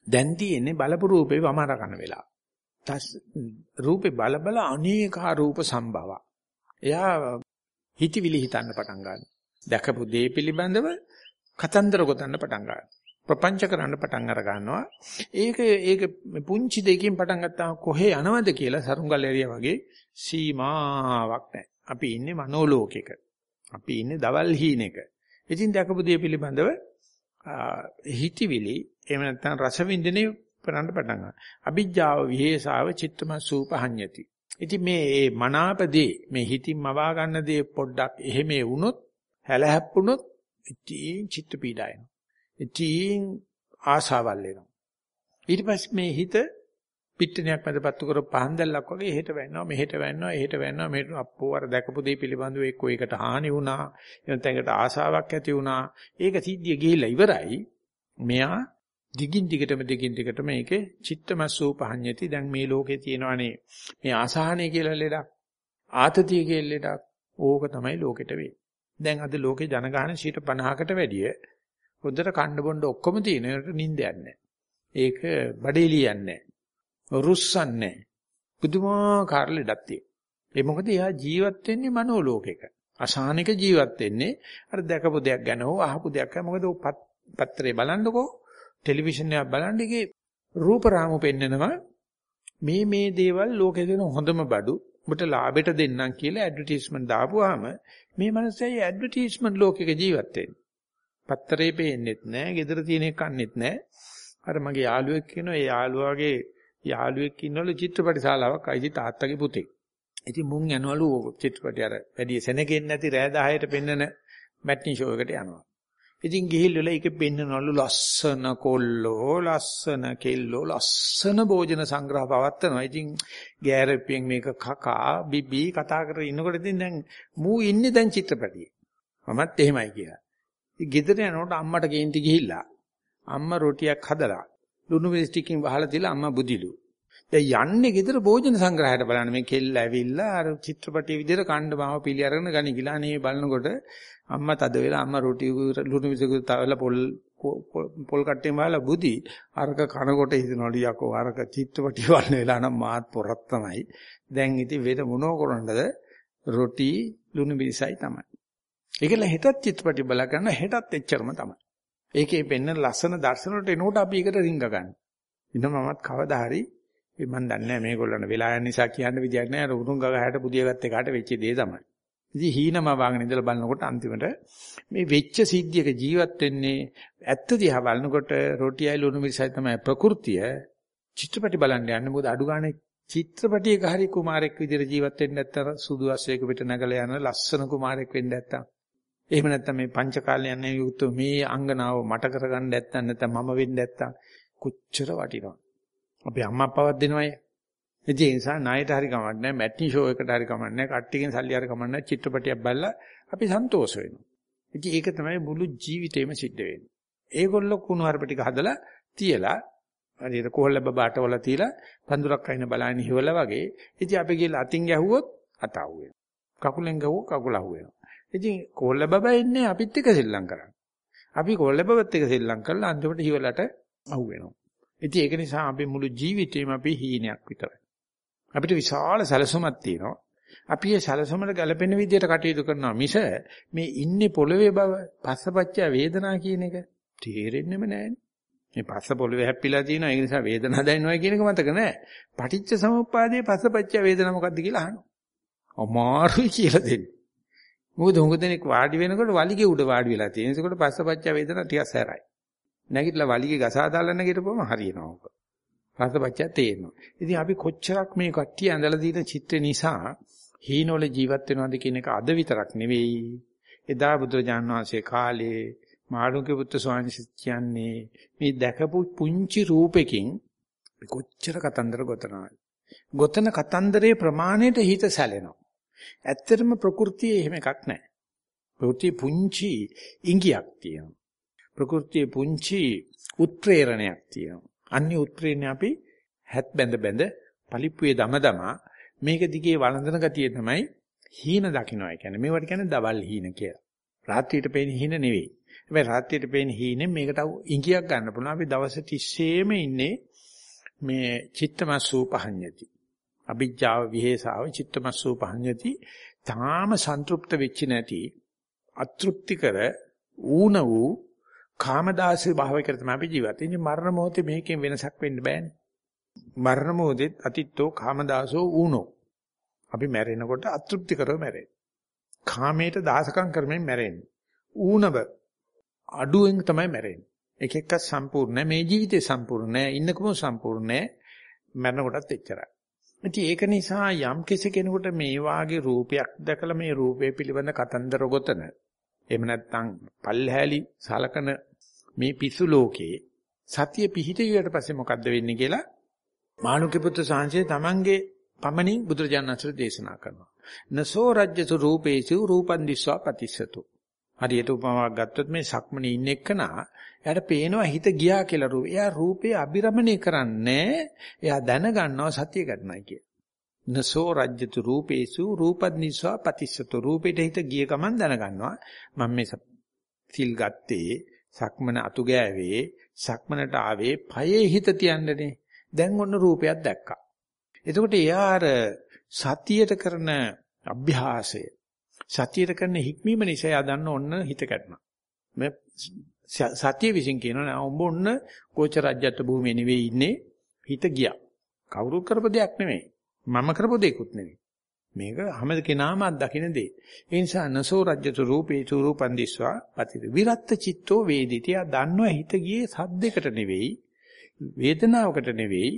දැන් තියෙන්නේ බලපු රූපේ වමාර කරන වෙලාව. තස් රූපේ බල බල අනේකා රූප සම්භව. එයා හිතවිලි හිතන්න පටන් ගන්නවා. දැකපු දේ පිළිබඳව කතන්දර ගොතන්න පටන් ගන්නවා. ප්‍රපංච කරන්න පටන් අර ගන්නවා. ඒක ඒක පුංචි දෙයකින් පටන් ගත්තාම කොහේ යනවද කියලා සරුංගල් එරියා වගේ සීමාවක් නැහැ. අපි ඉන්නේ මනෝලෝකයක. අපි ඉන්නේ දවල් හීනෙක. ඉතින් දැකපු දේ පිළිබඳව හිතවිලි එහෙම නැත්නම් රස විඳිනේ කරන්න පටන් ගන්නවා. අ비ජ්ජාව විහෙසාව චිත්තම සූපහඤ්ඤති. ඉතින් මේ මේ මනාපදී මේ හිතින් මවා ගන්න දේ පොඩ්ඩක් එහෙම වුණොත් හැලහැප්පුණොත් ඉතින් චිත්ත පීඩායනවා. ඉතින් ආසාවල් එනවා. ඊට පස්සේ මේ හිත පිට්ටනියක් මැදපත්තු කර පහන් දැල්ලක් වගේ එහෙට වැන්නවා මෙහෙට වැන්නවා එහෙට වැන්නවා මෙහෙට අප්පෝ අර දැකපු දේ පිළිබඳව එක්ක ඒකට හානි වුණා එනත ඒකට ආසාවක් ඇති වුණා. ඒක සිද්ධිය ගිහිල්ලා ඉවරයි. මෙයා දිගින් දිගටම දිගින් දිගටම මේකේ චිත්තමස්සෝ පහඤ්ඤති. දැන් මේ ලෝකේ තියෙනවානේ. මේ ආසහනය කියලා ලෙඩක් ආතතිය කියලා ලෙඩක් ඕක තමයි ලෝකෙට වෙන්නේ. දැන් අද ලෝකේ ජනගහන 50කට වැඩිය හොඳට කණ්ඩ බොණ්ඩ ඔක්කොම තියෙනවට නිින්දයක් නැහැ ඒක බඩේලියන්නේ නැහැ රුස්සන්නේ පුදුමාකාර ලෙඩක් තියෙනවා. ඒ මොකද එයා ජීවත් වෙන්නේ මනෝලෝකයක. අසහනික ජීවත් වෙන්නේ අර දැකපු දෙයක් ගැන හෝ අහපු දෙයක් ගැන. මොකද පත්‍රේ බලන්නකෝ ටෙලිවිෂන් එකක් බලන්න එකේ රූප රාමු පෙන්නනවා මේ මේ දේවල් ලෝකේ දෙන හොඳම බඩු ඔබට ලාභයට දෙන්නම් කියලා ඇඩ්වර්ටයිස්මන්ට් දාපුවාම මේ මිනිස්සයි ඇඩ්වර්ටයිස්මන්ට් ලෝකෙක ජීවත් වෙන්නේ. පත්‍රේ පේන්නෙත් නැහැ, gedara තියෙන එක කන්නෙත් නැහැ. අර මගේ යාළුවෙක් කියනවා ඒ යාළුවාගේ යාළුවෙක් ඉන්නවලු චිත්‍රපට ශාලාවක් අයිති තාත්තගේ පුතේ. ඉතින් මුන් යනවලු චිත්‍රපටි අර වැඩි සෙනගෙන් නැති රෑ 10ට පෙන්නන මැට්නි ෂෝ එකට යනවා. ඉතින් ගිහිල්ලා ඒක පෙන්නනවලු ලස්සන කොල්ලෝ ලස්සන කෙල්ලෝ ලස්සන භෝජන සංග්‍රහ පවත්නවා. ඉතින් ගෑරපියෙන් මේක කකා බිබි කතා කරගෙන ඉන්නකොට ඉතින් දැන් මූ ඉන්නේ දැන් චිත්‍රපටියේ. මමත් එහෙමයි කියලා. ඉතින් ගෙදර යනකොට අම්මට කේන්ති ගිහිල්ලා අම්මා රොටියක් හදලා ලුණු මිරිස් ටිකකින් වහලා තියලා අම්මා බුදිලු. දැන් යන්නේ ගෙදර භෝජන සංග්‍රහයට බලන්න මේ කෙල්ල ඇවිල්ලා අර චිත්‍රපටයේ විදිහට කණ්ඩ මාව පිළි අරගෙන ගනි ගිලා නේ බලනකොට අම්මා තද වෙලා අම්මා රොටි ලුණු මිරිස් තවලා පොල් පොල් කට්ටෙන් වහලා බුදි අරක කනකොට හිතනවලු යකෝ අරක චිත්‍රපටිය වල්න වෙලා නම් මාත් පොරක් තමයි. දැන් ඉතින් වෙන මොනෝ කරන්නද රොටි ලුණු මිරිසයි තමයි. ඒකල හෙටත් චිත්‍රපටි බලා ගන්න හෙටත් එච්චරම තමයි. ඒකේ පෙන්න ලස්සන දර්ශන වලට එනකොට අපි ඒකට රිංග ගන්න. ඉතින් මමත් කවදා හරි මම දන්නේ නැහැ මේගොල්ලන් වෙලා යන නිසා කියන්න විදියක් නැහැ. රුණුන් ගගහට පුදියගත්ත එකට වෙච්ච දේ තමයි. ඉතින් හීනම වාගෙන ඉඳලා බලනකොට අන්තිමට මේ වෙච්ච සිද්ධියක ජීවත් වෙන්නේ ඇත්ත දිහා බලනකොට රොටියයි ලුණු මිරිසයි තමයි ප්‍රകൃතිය. චිත්‍රපටි බලන්න යන්නේ මොකද අඩු ගානේ චිත්‍රපටියක හරි කුමාරෙක් විදිහට ජීවත් වෙන්න නැත්තම් සුදු අස්සයක පිට නැගලා යන ලස්සන කුමාරෙක් වෙන්න නැත්තම් එහෙම නැත්නම් මේ පංචකාලය යන්නේ යුක්ත මේ අංගනාව මට කරගන්න නැත්නම් නැත්නම් මම වෙන්න නැත්නම් කොච්චර වටිනවද? අපි අම්මා අප්පාවත් දෙනවයි. ඒ නිසා ණයට හරි කමක් නැහැ, මැට්නි ෂෝ එකට හරි කමක් නැහැ, කට්ටියකින් සල්ලි හරි කමක් නැහැ, චිත්‍රපටියක් බලලා අපි සන්තෝෂ වෙනවා. ඉතින් ඒක තමයි මුළු ජීවිතේම සිද්ධ වෙන්නේ. ඒගොල්ලෝ කුණු හරප ටික හදලා තියලා හරියට කොහොල්ල බබාට වල තියලා පඳුරක් අයින බලන්න හිවලා වගේ. ඉතින් අපි ගිහලා අතින් ගැහුවොත් අත අහුවෙනවා. කකුලෙන් ගැහුවොත් කකුල අහුවෙනවා. ඉතින් කොල්ල බබා ඉන්නේ අපිත් එක්ක සෙල්ලම් කරන්නේ. අපි කොල්ල බබත් එක්ක සෙල්ලම් කරලා අන්තිමට හිවලට අහු වෙනවා. ඉතින් ඒක නිසා අපි මුළු ජීවිතේම අපි හීනයක් විතරයි. අපිට විශාල සැලසුමක් තියෙනවා. අපි ඒ සැලසුමට ගැලපෙන විදිහට කටයුතු කරනවා මිස මේ ඉන්නේ පොළවේ බව පස්සපච්චය වේදනා කියන එක තේරෙන්නෙම නැහැ. මේ පස්ස පොළවේ හැප්පිලා තියෙනවා ඒ නිසා වේදනාව දැනෙනවා කියන එක මතක නැහැ. පටිච්ච සමුප්පාදයේ පස්සපච්චය වේදනා මොකද්ද කියලා අහනවා. අමාරුයි කියලා දෙන්නේ. මොකද හුඟ දෙනෙක් වාඩි වෙනකොට වලිගේ උඩ වාඩි වෙලා තියෙන. ඒකකොට පස්සපච්ච වේදනා ටිකක් සැරයි. නැගිටලා වලිගේ ගසා දාලා නැගිටපුවම හරියනවා ඔක. පස්සපච්ච තේරෙනවා. ඉතින් අපි කොච්චරක් මේ කට්ටිය ඇඳලා දින චිත්‍ර නිසා හීනවල ජීවත් වෙනවද කියන එක අද විතරක් නෙවෙයි. එදා බුදුරජාණන් වහන්සේ කාලේ මාළුන්ගේ පුත්‍ර ස්වාමීන් කියන්නේ මේ දැකපු පුංචි රූපෙකින් කොච්චර කතන්දර ගොතනවාද. ගොතන කතන්දරේ ප්‍රමාණයට හිත සැලෙනවා. ඇත්තටම ප්‍රകൃතියේ එහෙම එකක් නැහැ. ප්‍රകൃතියේ පුංචි ඉඟියක් තියෙනවා. ප්‍රകൃතියේ පුංචි උත්ප්‍රේරණයක් තියෙනවා. අන්නේ උත්ප්‍රේරණය අපි හැත් බැඳ බැඳ පලිප්පුවේ දමදම මේක දිගේ වළඳන ගතිය තමයි හීන දකින්නයි කියන්නේ. මේවට කියන්නේ දවල් හීන කියලා. රාත්‍රියට පේන හීන නෙවෙයි. හැබැයි රාත්‍රියට පේන හීනෙන් මේකට ඉඟියක් ගන්න පුළුවන්. අපි දවස් 30ෙම ඉන්නේ මේ චිත්තමසූපහඤ්ඤති. අභිජ්ජාව විහෙසාව චිත්තමස්සූ පහඤ්ඤති. තාම සන්තුෂ්ත වෙච්ච නැති අතෘප්ති කර ඌන වූ කාමදාසී භාවයකට තමයි අපි ජීවත් වෙන්නේ. මරණ මොහොතේ මේකෙන් වෙනසක් වෙන්න බෑනේ. මරණ මොහොතේ අතිත්තෝ කාමදාසෝ ඌනෝ. අපි මැරෙනකොට අතෘප්ති කරව මැරෙන්නේ. කාමයට දාසකම් කරමින් මැරෙන්නේ. ඌනව අඩුවෙන් තමයි මැරෙන්නේ. එක එකක් සම්පූර්ණ නැහැ. මේ ජීවිතේ සම්පූර්ණ නැහැ. ඉන්නකම සම්පූර්ණ නැහැ. මරණ කොටත් එච්චරයි. ඉතින් ඒක නිසා යම් කෙනෙකුට මේ වාගේ රූපයක් දැකලා මේ රූපය පිළිබඳ කතන්දර ගොතන එහෙම නැත්නම් පල්හැලි සලකන මේ පිස්සු ලෝකේ සතිය පිහිටියට පස්සේ මොකද්ද වෙන්නේ කියලා මානුක පුත්‍ර සාංශේ තමන්ගේ පමණින් බුදුරජාණන්සේ දේශනා කරනවා. නසෝ රජ්‍යසු රූපේසු රූපන් දිස්වා පතිස්සතු. හරියට උපමාවක් ගත්තොත් මේ සක්මනේ ඉන්න එක්කනා එයාට පේනවා හිත ගියා කියලා රූපය. එයා රූපේ අබිරමණය කරන්නේ එයා දැනගන්නවා සතිය ගන්නයි කිය. නසෝ රජ්‍යතු රූපේසු රූපද්නිස්වා පතිස්සතු. රූපේට හිත ගිය ගමන් දැනගන්නවා මම මේ සිල් ගත්තේ සක්මන අතු ගෑවේ සක්මනට ආවේ පයේ හිත තියන්නනේ. දැන් ඔන්න රූපයක් දැක්කා. එතකොට එයා අර සතියට කරන අභ්‍යාසය සතියට කරන හික්මීම නිසා එයා දන්න ඔන්න හිත කැඩනවා. මේ සතිය විසින් කියනවා නෑ උඹ ඔන්න කෝච රාජ්‍යත්ව භූමියේ නෙවෙයි ඉන්නේ හිත ගියා. කවුරු කරපු දෙයක් නෙමෙයි. මම කරපු දෙයක්ුත් නෙවෙයි. මේක හැම කෙනාම අත්දකින්න දෙය. ඒ නිසා නසෝ රජ්‍යතු රූපේ රූපං දිස්වා පතිර විරත්ත චිත්තෝ වේදිතිය දන්නවා හිත ගියේ සද්දයකට නෙවෙයි වේදනාවකට නෙවෙයි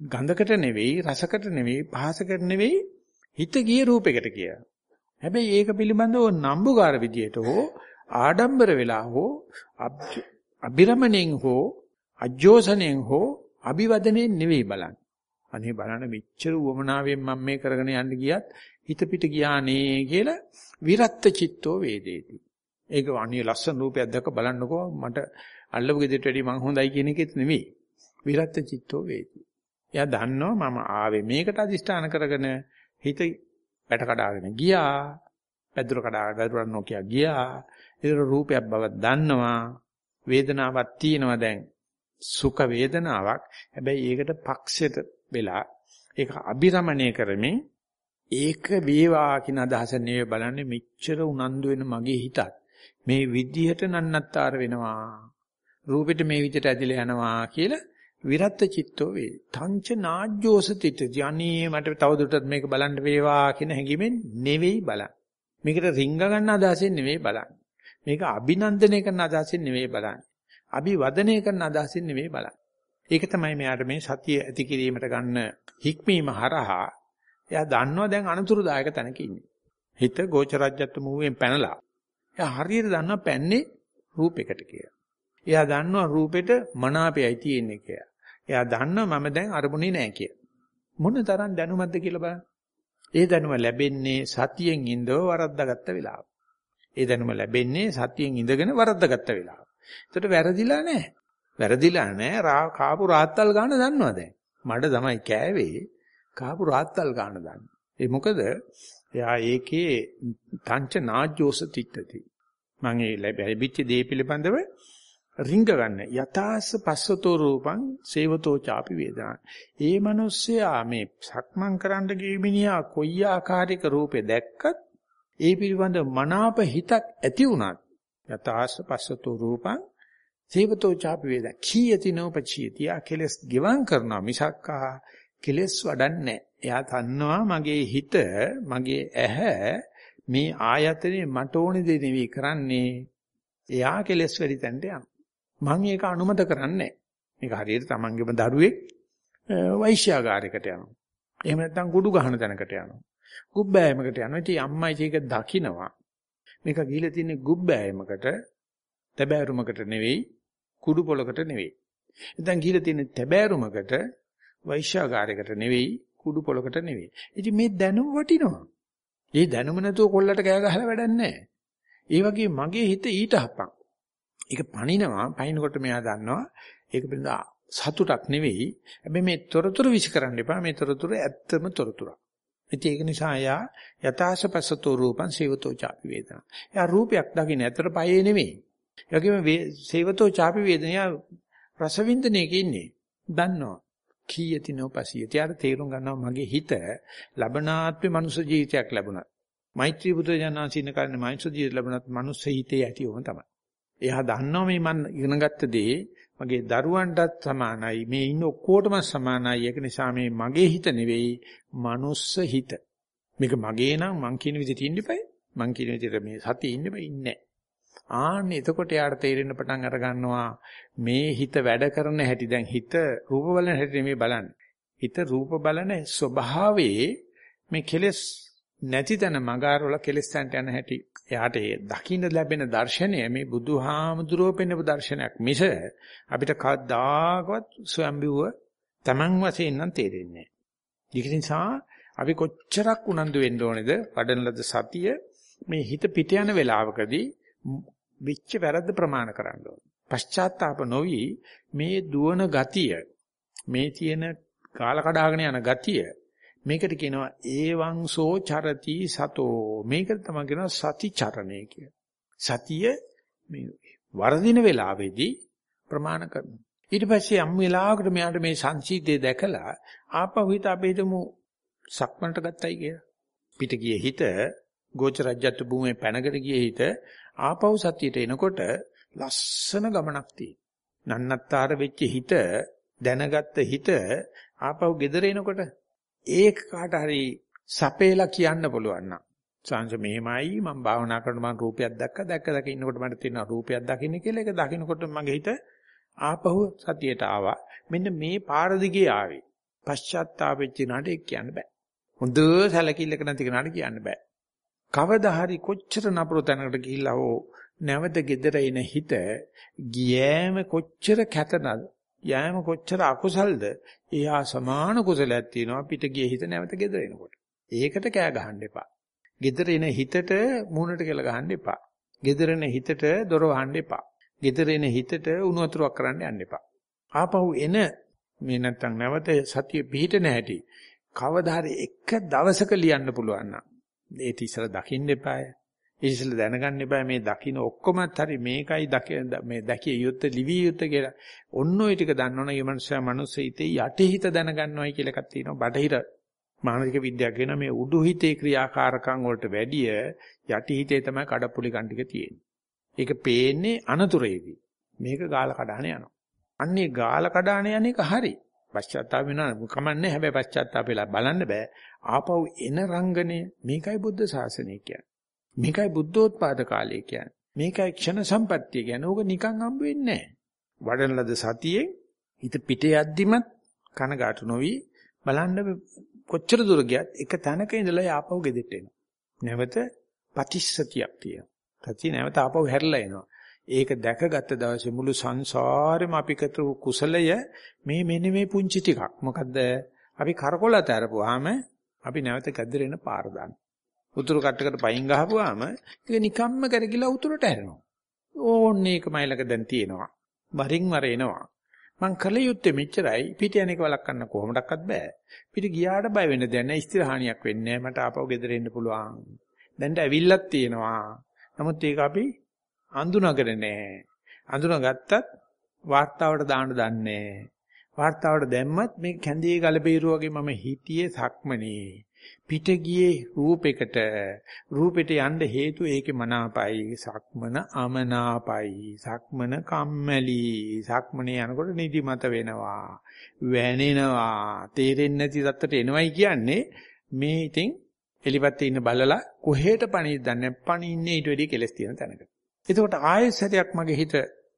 ගඳකට නෙවෙයි රසකට නෙවෙයි පහසකට නෙවෙයි හිත ගියේ රූපයකට කියලා. හැබැයි ඒක පිළිබඳව නම්බුකාර විදියට හෝ ආඩම්බර වෙලා හෝ අබිරමණයෙන් හෝ අජෝසණයෙන් හෝ අභිවදනයෙන් නෙවෙයි බලන්නේ. අනේ බලන්න මෙච්චර උවමනාවෙන් මම මේ කරගෙන යන්න ගියත් හිත පිට ගියානේ කියලා විරත්ත චිත්තෝ වේදේති. ඒක අනිය ලස්සන රූපයක් දැක බලන්නකෝ මට අල්ලපු ගෙදරට වැඩි මං හොඳයි කියන එකෙත් නෙවෙයි. විරත්ත චිත්තෝ වේති. එයා දන්නවා මම ආවේ මේකට අදිෂ්ඨාන කරගෙන හිත පැට කඩාගෙන ගියා. පැදුර කඩාගෙන පැදුරක් නොකිය ගියා. ඒක රූපයක් බව දන්නවා. වේදනාවක් තියෙනවා දැන්. සුඛ වේදනාවක්. හැබැයි ඒකට පක්ෂයට වෙලා ඒක අභිරමණය කරමින් ඒක වේවා කියන අදහස නෙවෙයි බලන්නේ මෙච්චර උනන්දු වෙන මගේ හිතත් මේ විදිහට නන්නත්තර වෙනවා රූපෙට මේ විදිහට ඇදිලා යනවා කියලා විරත් චිත්තෝ වේ. තංච නාජ්ජෝස තිත. යන්නේ මට තවදුරටත් මේක බලන්න වේවා කියන හැඟීමෙන් නෙවෙයි බලන්න. මේකට රිංග ගන්න අදහසෙන් නෙවෙයි බලන්න. මේක අභිනන්දනය කරන අදහසෙන් නෙවෙයි බලන්න. අභිවදනය කරන අදහසෙන් නෙවෙයි බලන්න. ඒක තමයි මෙයාට මේ සතිය ඇති කිරීමට ගන්න හික්මීම හරහා එයා දන්නවා දැන් අනතුරුදායක තැනක ඉන්නේ. හිත ගෝචරජ්‍යත්ව මුවෙන් පැනලා. එයා හරියට දන්නවා පැන්නේ රූපයකට කියලා. එයා දන්නවා රූපෙට මනාපයයි තියෙන්නේ කියලා. එයා දන්නවා මම දැන් අරමුණේ නැහැ කියලා. මොන තරම් දැනුමක්ද කියලා බලන්න. ඒ දැනුම ලැබෙන්නේ සතියෙන් ඉඳව වරද්දාගත්ත වෙලාව. ඒ දැනුම ලැබෙන්නේ සතියෙන් ඉඳගෙන වරද්දාගත්ත වෙලාව. ඒකට වැරදිලා නැහැ. වැරදිලා නැහැ. කාපු රාත්තල් ගන්න දන්නවා දැන්. මඩ තමයි කෑවේ. කාපු රාත්තල් ගන්න දන්න. ඒ මොකද එයා ඒකේ තංච නාජ්ජෝස තිට්ඨති. මම ඒ ලැබිච්ච දේ පිළිබඳව රිංග ගන්න. යතාස පස්සතෝ රූපං සේවතෝ ചാපි වේදනා. ඒ මිනිස්සයා මේ සක්මන් කරන්න ගිය මිනිහා කොයි ආකාරයක රූපේ දැක්කත් ඒ පිළිබඳ මනාප හිතක් ඇති වුණත් යතාස පස්සතෝ රූපං සේවතෝ ചാපි වේදනා. කීයති නෝපචීති ආ කෙලස් ගිවං කරනවා මිසක්කා කෙලස් වඩන්නේ එයා තන්නවා මගේ හිත මගේ ඇහැ මේ ආයතනේ මට ඕනේ දේ නෙවෙයි කරන්නේ. එයා කෙලස් වැඩි තැනට යනවා. මම ඒක අනුමත කරන්නේ මේක හරියට තමන්ගේම දරුවෙක් වෛශ්‍යාගාරයකට යනවා. එහෙම නැත්නම් කුඩු ගහන තැනකට යනවා. ගුබ්බෑයමකට යනවා. ඉතින් අම්මයි ඒක දකිනවා. මේක ගිහිලා තින්නේ ගුබ්බෑයමකට, තැබෑරුමකට නෙවෙයි, කුඩු පොලකට නෙවෙයි. නැත්නම් ගිහිලා තින්නේ තැබෑරුමකට, වෛශ්‍යාගාරයකට නෙවෙයි, කුඩු පොලකට නෙවෙයි. ඉතින් මේ දැනුම වටිනවා. මේ දැනුම නැතුව කොල්ලට කෑ ගහලා වැඩක් නැහැ. ඒ වගේ මගේ හිත ඊට හපක්. ඒක පණිනවා පයින්කොට මෙයා දන්නවා ඒක පිළිබඳ සතුටක් නෙවෙයි. හැබැයි මේ තොරතුරු විශ් කරන්න එපා. මේ තොරතුරු ඇත්තම තොරතුරක්. ඉතින් ඒක නිසා යා යථාසපසතෝ රූපං සේවතෝ ചാපි වේදනා. එයා රූපයක් දකින්න ඇත්තට පයේ නෙවෙයි. ඒ වගේම සේවතෝ ചാපි වේදනා රසවින්දනයක ඉන්නේ. දන්නවා. කීයති නොපසියති. යාර තේරුම් ගන්නවා මගේ හිත ලබනාත්මේ මනුෂ්‍ය ජීවිතයක් ලැබුණා. මෛත්‍රී බුදු ජානනාසින කරන්නේ මනුෂ්‍ය ජීවිත ලැබුණත් මනුෂ්‍ය හිතේ ඇති වුණ තමයි. එයා දන්නවා මේ මන් ඉගෙනගත්ත දේ මගේ දරුවන්ටත් සමානයි. මේ ඉන්න ඔක්කොටම සමානයි. ඒක නිසා මේ මගේ හිත නෙවෙයි මනුස්ස හිත. මේක මගේ නම් මං කියන විදිහට ඉන්න ඉපයි. මං කියන විදිහට මේ සතිය ඉන්න බෑ ඉන්නේ ආන්න එතකොට යාට තේරෙන්න පටන් අර ගන්නවා මේ හිත වැඩ කරන හැටි දැන් හිත රූප බලන හැටි නෙමෙයි බලන්නේ. හිත රූප බලන ස්වභාවයේ මේ කෙලෙස් නැති තැන මගාරවල කෙලෙස් තැන්ට යන හැටි. එයාට ඒ දකින්න ලැබෙන දර්ශනය මේ බුදුහාමුදුරුවෝ පෙන්නපු දර්ශනයක් මිස අපිට කවදාකවත් ස්වයම්බිව Taman වශයෙන් නම් තේරෙන්නේ නැහැ. ඒක නිසා අපි කොච්චරක් උනන්දු වෙන්න ඕනේද වඩන ලද සතිය මේ හිත පිට යන වෙලාවකදී විච්ච වැරද්ද ප්‍රමාණ කරන්න ඕනේ. පශ්චාත්තාප නොවි මේ දුවන ගතිය මේ තියෙන කාල කඩාගෙන යන ගතිය මේකට කියනවා ඒවංසෝ චරති සතෝ මේකට තමයි කියනවා සති චරණය කිය. සතිය මේ වර්ධින වෙලාවේදී ප්‍රමාණ කරනවා. ඊට පස්සේ යම් වෙලාවකට මෙයාට මේ සංසීතේ දැකලා ආපහු හිත අපි හිතමු සක්මන්ට ගත්තයි කියලා. පිට ගියේ හිත ගෝචරජ්‍යත් භූමියේ පැනකට ගියේ හිත ආපහු සතියට එනකොට ලස්සන ගමනක් තියෙනවා. නන්නත්තර වෙච්ච හිත දැනගත්ත හිත ආපහු ගෙදර එනකොට ඒක කාට හරි සපේලා කියන්න පුළුවන් නම්. සංස මෙහෙමයි මම භාවනා කරනකොට මම රූපයක් දැක්ක දැක්ක දැක ඉන්නකොට මට තියෙන රූපයක් දකින්න කියලා ඒක දකින්නකොට මගේ හිත ආපහු සතියට ආවා. මෙන්න මේ පාර දිගේ ආවේ. පශ්චාත්තාපෙච්ච නට ඒක කියන්න බෑ. හොඳ සැලකිල්ලක නැති කෙනාට කියන්න බෑ. කවදා හරි කොච්චර නපුරු තැනකට ගිහිල්ලා හෝ නැවත gedera එන හිත ගියෑම කොච්චර කැතනද යෑම කොච්චර අකුසල්ද? එයා සමාන කුසලයක් තියෙනවා පිට ගිය හිත නැවත gedera එනකොට. ඒකට කෑ ගහන්න එපා. gedera එන හිතට මූණට කියලා ගහන්න එපා. gedera එන හිතට දොර වහන්න එපා. gedera එන හිතට උණු වතුරක් කරන්න යන්න එපා. ආපහු එන මේ නැත්තම් නැවත සතිය පිහිට නැහැටි කවදා හරි එක දවසක ලියන්න පුළුවන් නම් ඒ තිස්සර දකින්න එපාය. ඉතින් දැනගන්න එපා මේ දකින්න ඔක්කොමත් හරි මේකයි මේ දැකිය යුත්තේ ලිවිය යුත්තේ කියලා. ඔන්න ඔය ටික දන්නවනේ මේ මනුස්සයා මනුස්ස හිතේ යටිහිත දැනගන්නවයි කියලා එකක් තියෙනවා. බටහිර මානසික විද්‍යාව කියන මේ උඩු හිතේ ක්‍රියාකාරකම් වලට වැඩිය යටිහිතේ තමයි කඩප්පුලි කන්ටික තියෙන්නේ. ඒක පේන්නේ අනතුරේදී. මේක ගාල කඩාන යනවා. අන්නේ ගාල කඩාන යන එක හරි. පශ්චාත්තාප වෙනවා කමන්නේ හැබැයි පශ්චාත්තාප වෙලා බලන්න බෑ ආපහු එන රංගනය මේකයි බුද්ධ ශාසනය කියන්නේ මේකයි බුද්ධෝත්පාද කාලය කියන්නේ මේකයි ක්ෂණ සම්පත්තිය කියන්නේ ඕක නිකන් හම්බ වෙන්නේ නැහැ වඩන ලද සතියේ හිත පිට යද්දිමත් කනගාටු නොවි බලන්න කොච්චර දුර ගියත් එක තැනක ඉඳලා ආපහු ගෙදෙට්ට එනවා නැවත පටිච්චසතියක් තියෙනවා සතිය නැවත ආපහු හැරිලා එනවා ඒක දැකගත්ත දවසේ මුළු සංසාරෙම අපි කරපු කුසලය මේ මෙන්න මේ පුංචි ටිකක්. මොකද්ද? අපි කරකොලත අරපුවාම අපි නැවත කැදරෙන පාර දාන්න. උතුරු කට්ටකට පයින් ගහපුවාම ඒක නිකම්ම කරගිලා උතුරට හැරෙනවා. ඕන්නේ එක මයිලක දැන් තියෙනවා. වරින් වර එනවා. මං කල යුත්තේ මෙච්චරයි පිට යන එක වළක්වන්න කොහොමඩක්වත් බෑ. පිට ගියාට බය වෙන්න දෙයක් නෑ. ස්ථිරහානියක් වෙන්නේ නෑ. මට ආපහු ගෙදර එන්න පුළුවන්. දැන්ට ඇවිල්ලක් තියෙනවා. නමුත් ඒක අපි අඳුනගෙන නැහැ. අඳුනගත්තත් වාර්තාවට දාන්න දන්නේ වාර්තාවට දැම්මත් මේ කැඳේ ගලබේරුව වගේ මම හිතියේ සක්මනේ. පිට ගියේ රූපයකට රූපෙට යන්න හේතු ඒකේ මනාපයි. සක්මන අමනාපයි. සක්මන කම්මැලි. සක්මනේ යනකොට නිදිමත වෙනවා. වැනෙනවා. තේරෙන්නේ නැති තත්ත්වයට එනවයි කියන්නේ මේ ඉතින් එලිපත්තේ ඉන්න බලලා කොහෙට පණිද දන්නේ පණින්නේ ඊට වැඩිය කෙලස් තියෙන තැනකට එතකොට ආයෙත් සැරයක් මගේ හිත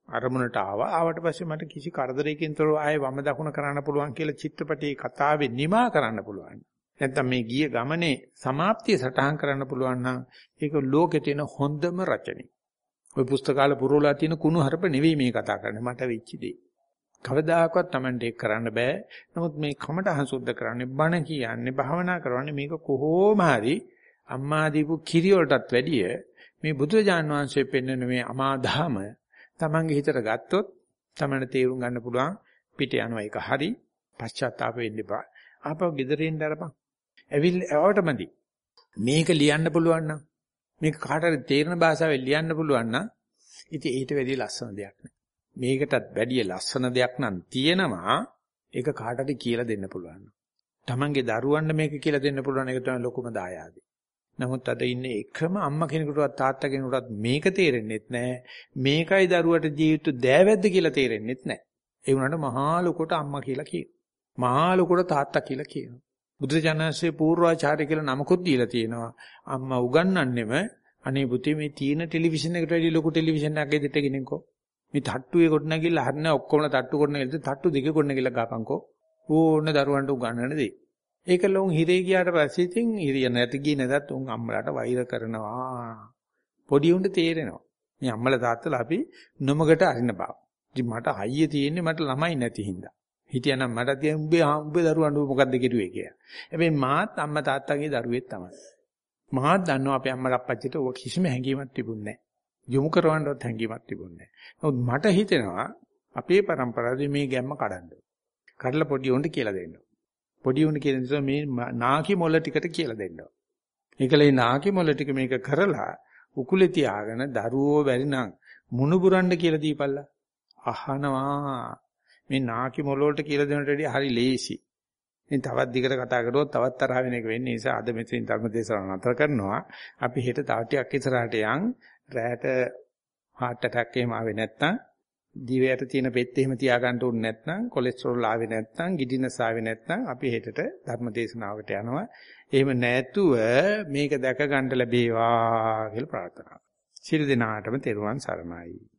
අරමුණට ආවා. ආවට පස්සේ මට කිසි කරදරයකින් තොරව ආයෙ වම දකුණ කරන්න පුළුවන් කියලා චිත්‍රපටයේ කතාවේ නිමා කරන්න පුළුවන්. නැත්නම් මේ ගිය ගමනේ સમાප්තිය සටහන් කරන්න පුළුවන් නම් ඒක ලෝකේ තියෙන හොඳම රචනෙයි. ওই පුස්තකාල පුරවලා තියෙන කුණු හරප නෙවෙයි මේ කතා කරන්නේ මට වෙච්ච දේ. කවදාකවත් Tamante එක කරන්න බෑ. නමුත් මේ කමටහන් සුද්ධ කරන්නේ බණ කියන්නේ භාවනා කරන්නේ මේක කොහොම හරි අම්මා දීපු කිරි වලටත් වැඩිය මේ බුදුරජාන් වහන්සේ පෙන්වන මේ අමාදාම Tamange හිතට ගත්තොත් Tamanට තේරුම් ගන්න පුළුවන් පිට යනවා ඒක හරි පශ්චාත්තාප වෙන්න එපා. ආපහු ගෙදරින් දරපන්. ඇවිල් ඇවටමදි මේක ලියන්න පුළුවන් නම් මේක කාටද තේරෙන භාෂාවෙන් ලියන්න පුළුවන් නම් ඉතින් ඊට වැඩිය ලස්සන දෙයක් නෑ මේකටත් වැඩිය ලස්සන දෙයක් නම් තියෙනවා ඒක කාටද කියලා දෙන්න පුළුවන්. Tamange දරුවන්ට මේක කියලා දෙන්න පුළුවන් එක තමයි ලොකුම දායාදේ. නමුත් අද ඉන්නේ එකම අම්මා කෙනෙකුටවත් තාත්තා කෙනෙකුටවත් මේක තේරෙන්නෙත් නැහැ. මේකයි දරුවට ජීවිත දෑවැද්ද කියලා තේරෙන්නෙත් නැහැ. ඒ වුණාට මහා ලොකට අම්මා කියලා කියනවා. මහා ලොකට තාත්තා කියලා කියනවා. බුදුජානකසේ පූර්වාචාර්ය කියලා නමකුත් දීලා තියෙනවා. අම්මා උගන්වන්නෙම අනේ පුතේ මේ තීන ටෙලිවිෂන් එකට වැඩි ලොකු ටෙලිවිෂන් එකක් ගෙදරට ගෙනින්කෝ. මේ තට්ටුවේ කොට නැගිලා හරින ඔක්කොම තට්ටු කොට නැගිලා තට්ටු දෙකේ කොට නැගිලා ගාපන්කෝ. ඕන්න දරුවන්ට උගන්වන්න දෙයි. ඒක ලොන් හිරේ ගියාට පස්සේ ඉතින් හිරිය නැති ගියේ නැතත් උන් අම්මලාට වෛර කරනවා. පොඩි උන්ට තේරෙනවා. මේ අම්මලා තාත්තලා අපි නොමගට අරින්න බව. ඉතින් මට හයිය තියෙන්නේ මට ළමයි නැති හින්දා. හිටියනම් මට තියෙන උඹේ උඹේ දරුවන්ට මොකද්ද කෙරුවේ කියලා. හැබැයි මාත් අම්මා තාත්තාගේ දරුවෙක් තමයි. මාත් දන්නවා අපේ අම්මලා අප්පච්චිට ඔය කිසිම හැඟීමක් තිබුණේ නැහැ. යොමු කරවන්නවත් හැඟීමක් තිබුණේ නැහැ. නමුත් මට හිතෙනවා අපේ પરම්පරාවේ මේ ගැම්ම කඩන්න. කඩලා පොඩි උන්ට කියලා දෙන්න. පොඩි උන්ට කියන නිසා මේ නාකි මොළ ටිකට කියලා දෙන්න. ඒකලේ නාකි මොළ ටික මේක කරලා උකුලේ තියාගෙන දරුවෝ බැරි නම් මුණුබුරන්න කියලා දීපල්ලා. අහනවා. මේ නාකි මොළ වලට කියලා දෙනට වැඩිය හරි ලේසි. ඉතින් තවත් දිගට කතා කරුවොත් තවත් තරහ වෙන එක වෙන්නේ. ඒ නිසා අද මෙතනින් ධර්ම දේශනාව නතර කරනවා. අපි හෙට තව ටිකක් ඉස්සරහට යන් රැට heart attack එහෙම ආවේ නැත්නම් දිවයට තියෙන පෙත් එහෙම තියාගන්න උන්නේ නැත්නම් කොලෙස්ටරෝල් ආවේ නැත්නම් ගිඩිනස් ආවේ නැත්නම් අපි හෙටට ධර්ම දේශනාවකට යනවා. එහෙම නැතුව මේක දැක ගන්න ලැබේවා කියලා ප්‍රාර්ථනා කරනවා. සියලු දෙනාටම තෙරුවන් සරණයි.